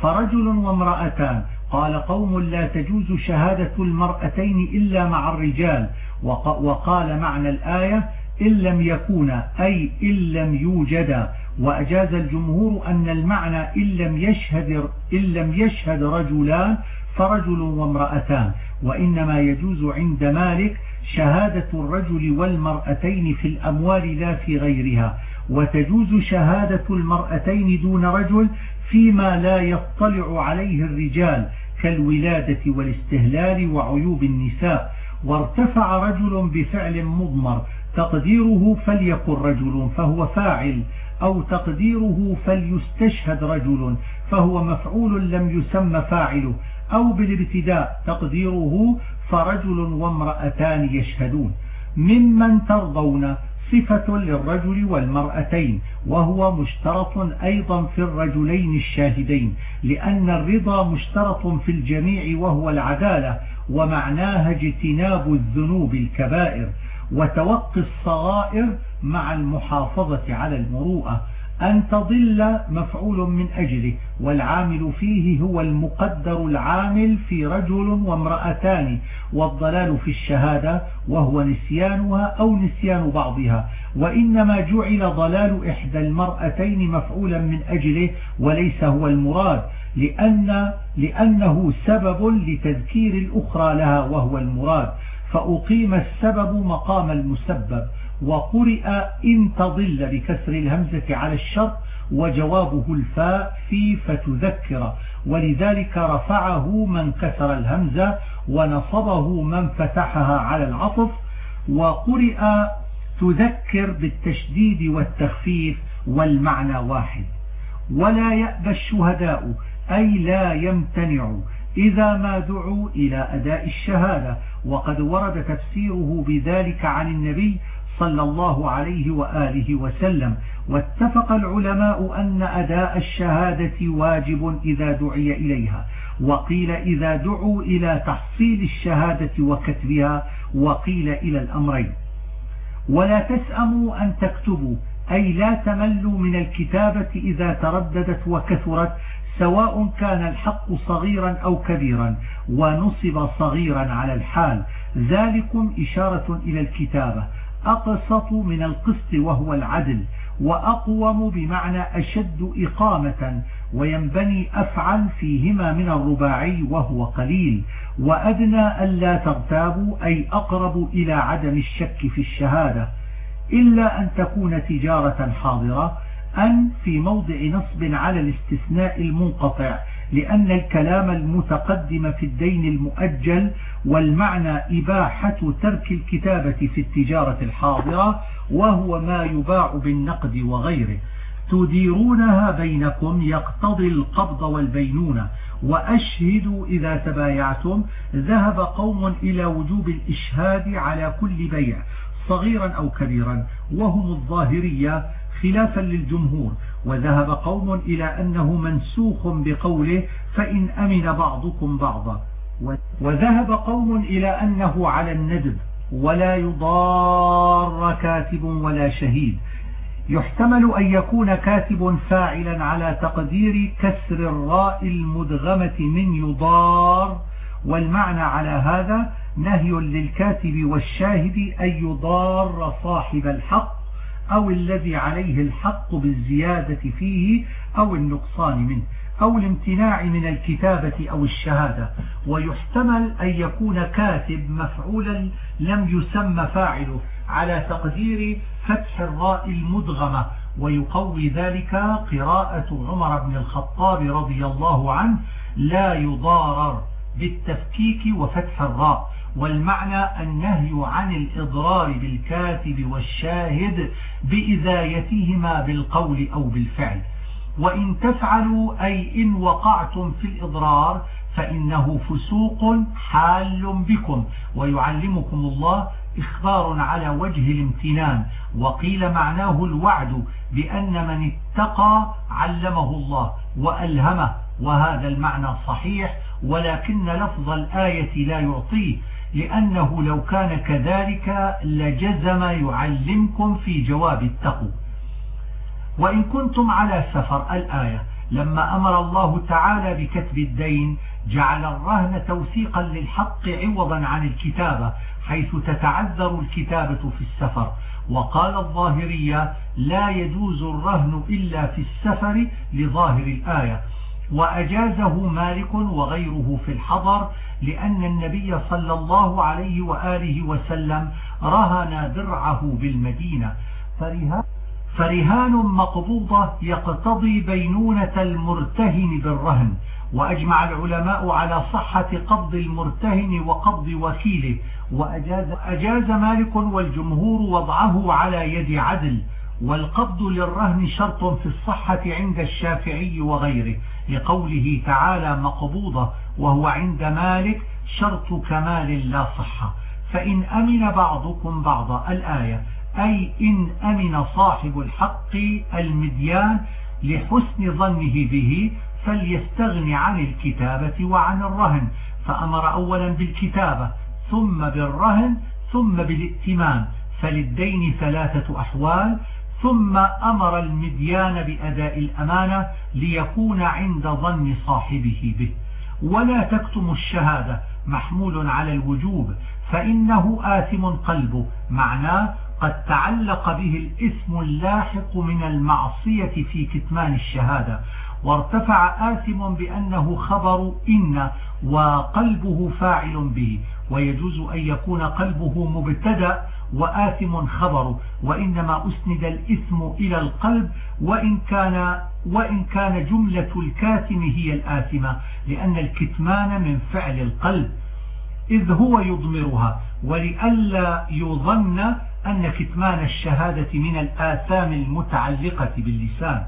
فرجل وامرأتان قال قوم لا تجوز شهادة المرأتين إلا مع الرجال وقال معنى الآية إن لم يكونا أي إن لم يوجدا وأجاز الجمهور أن المعنى إن لم يشهد, إن لم يشهد رجلان فرجل وامرأتان. وإنما يجوز عند مالك شهادة الرجل والمرأتين في الأموال لا في غيرها. وتجوز شهادة المرأتين دون رجل فيما لا يطلع عليه الرجال كالولادة والاستهلال وعيوب النساء. وارتفع رجل بفعل مضمر تقديره فليكن رجل فهو فاعل أو تقديره فليستشهد رجل فهو مفعول لم يسمى فاعله أو بالابتداء تقديره فرجل وامرأتان يشهدون. ممن ترضون صفة للرجل والمرأتين وهو مشترط أيضا في الرجلين الشاهدين لأن الرضا مشترط في الجميع وهو العدالة ومعناها اجتناب الذنوب الكبائر. وتوقي الصغائر مع المحافظة على المروءة أن تضل مفعول من أجله والعامل فيه هو المقدر العامل في رجل وامرأتان والضلال في الشهادة وهو نسيانها أو نسيان بعضها. وإنما جعل ضلال إحدى المرأتين مفعولا من أجله وليس هو المراد لأن لأنه سبب لتذكير الأخرى لها وهو المراد. فأقيم السبب مقام المسبب وقرئ إن تضل بكسر الهمزة على الشرط وجوابه الفاء في فتذكر. ولذلك رفعه من كسر الهمزة ونصبه من فتحها على العطف وقرئ تذكر بالتشديد والتخفيف والمعنى واحد. ولا يأبى الشهداء أي لا يمتنع إذا ما دعوا إلى أداء الشهادة وقد ورد تفسيره بذلك عن النبي صلى الله عليه وآله وسلم. واتفق العلماء أن أداء الشهادة واجب إذا دعي إليها. وقيل إذا دعوا إلى تحصيل الشهادة وكتبها وقيل إلى الأمرين. ولا تسأموا أن تكتبوا أي لا تملوا من الكتابة إذا ترددت وكثرت سواء كان الحق صغيرا أو كبيرا ونصب صغيرا على الحال. ذلكم إشارة إلى الكتابة. أقسط من القسط وهو العدل وأقوم بمعنى أشد إقامة وينبني أفعل فيهما من الرباعي وهو قليل. وأدنى ألا تغتابوا أي أقرب إلى عدم الشك في الشهادة إلا أن تكون تجارة حاضرة. أن في موضع نصب على الاستثناء المنقطع لأن الكلام المتقدم في الدين المؤجل والمعنى إباحة ترك الكتابة في التجارة الحاضرة وهو ما يباع بالنقد وغيره. تديرونها بينكم يقتضي القبض والبينونة. وأشهدوا إذا تبايعتم ذهب قوم إلى وجوب الإشهاد على كل بيع صغيرا أو كبيرا. وهم الظاهرية خلافا للجمهور وذهب قوم إلى أنه منسوخ بقوله فإن أمن بعضكم بعضا. وذهب قوم إلى أنه على الندب ولا يضار كاتب ولا شهيد. يحتمل أن يكون كاتب فاعلا على تقدير كسر الراء المدغمة من يضار. والمعنى على هذا نهي للكاتب والشاهد أن يضار صاحب الحق أو الذي عليه الحق بالزيادة فيه أو النقصان منه أو الامتناع من الكتابة أو الشهادة. ويحتمل أن يكون كاتب مفعولا لم يسمى فاعله على تقدير فتح الراء المدغمة. ويقوي ذلك قراءة عمر بن الخطاب رضي الله عنه لا يضارر بالتفكيك وفتح الراء والمعنى النهي عن الإضرار بالكاتب والشاهد بإذايتهما بالقول أو بالفعل. وإن تفعلوا أي إن وقعتم في الإضرار فإنه فسوق حال بكم ويعلمكم الله إخبار على وجه الامتنان. وقيل معناه الوعد بأن من اتقى علمه الله وألهمه وهذا المعنى صحيح ولكن لفظ الآية لا يعطيه. لأنه لو كان كذلك لجزم يعلمكم في جواب التقو وإن كنتم على سفر الآية لما أمر الله تعالى بكتب الدين جعل الرهن توثيقا للحق عوضا عن الكتابة حيث تتعذر الكتابة في السفر. وقال الظاهرية لا يجوز الرهن إلا في السفر لظاهر الآية. وأجازه مالك وغيره في الحضر لأن النبي صلى الله عليه وآله وسلم رهن درعه بالمدينة. فرهان مقبوضة يقتضي بينونة المرتهن بالرهن وأجمع العلماء على صحة قبض المرتهن وقبض وكيله. وأجاز أجاز مالك والجمهور وضعه على يد عدل. والقبض للرهن شرط في الصحة عند الشافعي وغيره لقوله تعالى مقبوضة. وهو عند مالك شرط كمال لا صحة. فإن أمن بعضكم بعض الآية أي إن أمن صاحب الحق المديان لحسن ظنه به فليستغن عن الكتابة وعن الرهن. فأمر أولا بالكتابة ثم بالرهن ثم بالائتمان. فللدين ثلاثة أحوال ثم أمر المديان بأداء الأمانة ليكون عند ظن صاحبه به. ولا تكتم الشهادة محمول على الوجوب فإنه آثم قلبه معناه قد تعلق به الإثم اللاحق من المعصية في كتمان الشهادة. وارتفع آثم بأنه خبر إن وقلبه فاعل به ويجوز أن يكون قلبه مبتدأ وآثم خبر وإنما أسند الإثم إلى القلب وإن كان, وإن كان جملة الكاتم هي الآثمة لأن الكتمان من فعل القلب إذ هو يضمرها ولئلا يظن أن كتمان الشهادة من الآثام المتعلقة باللسان.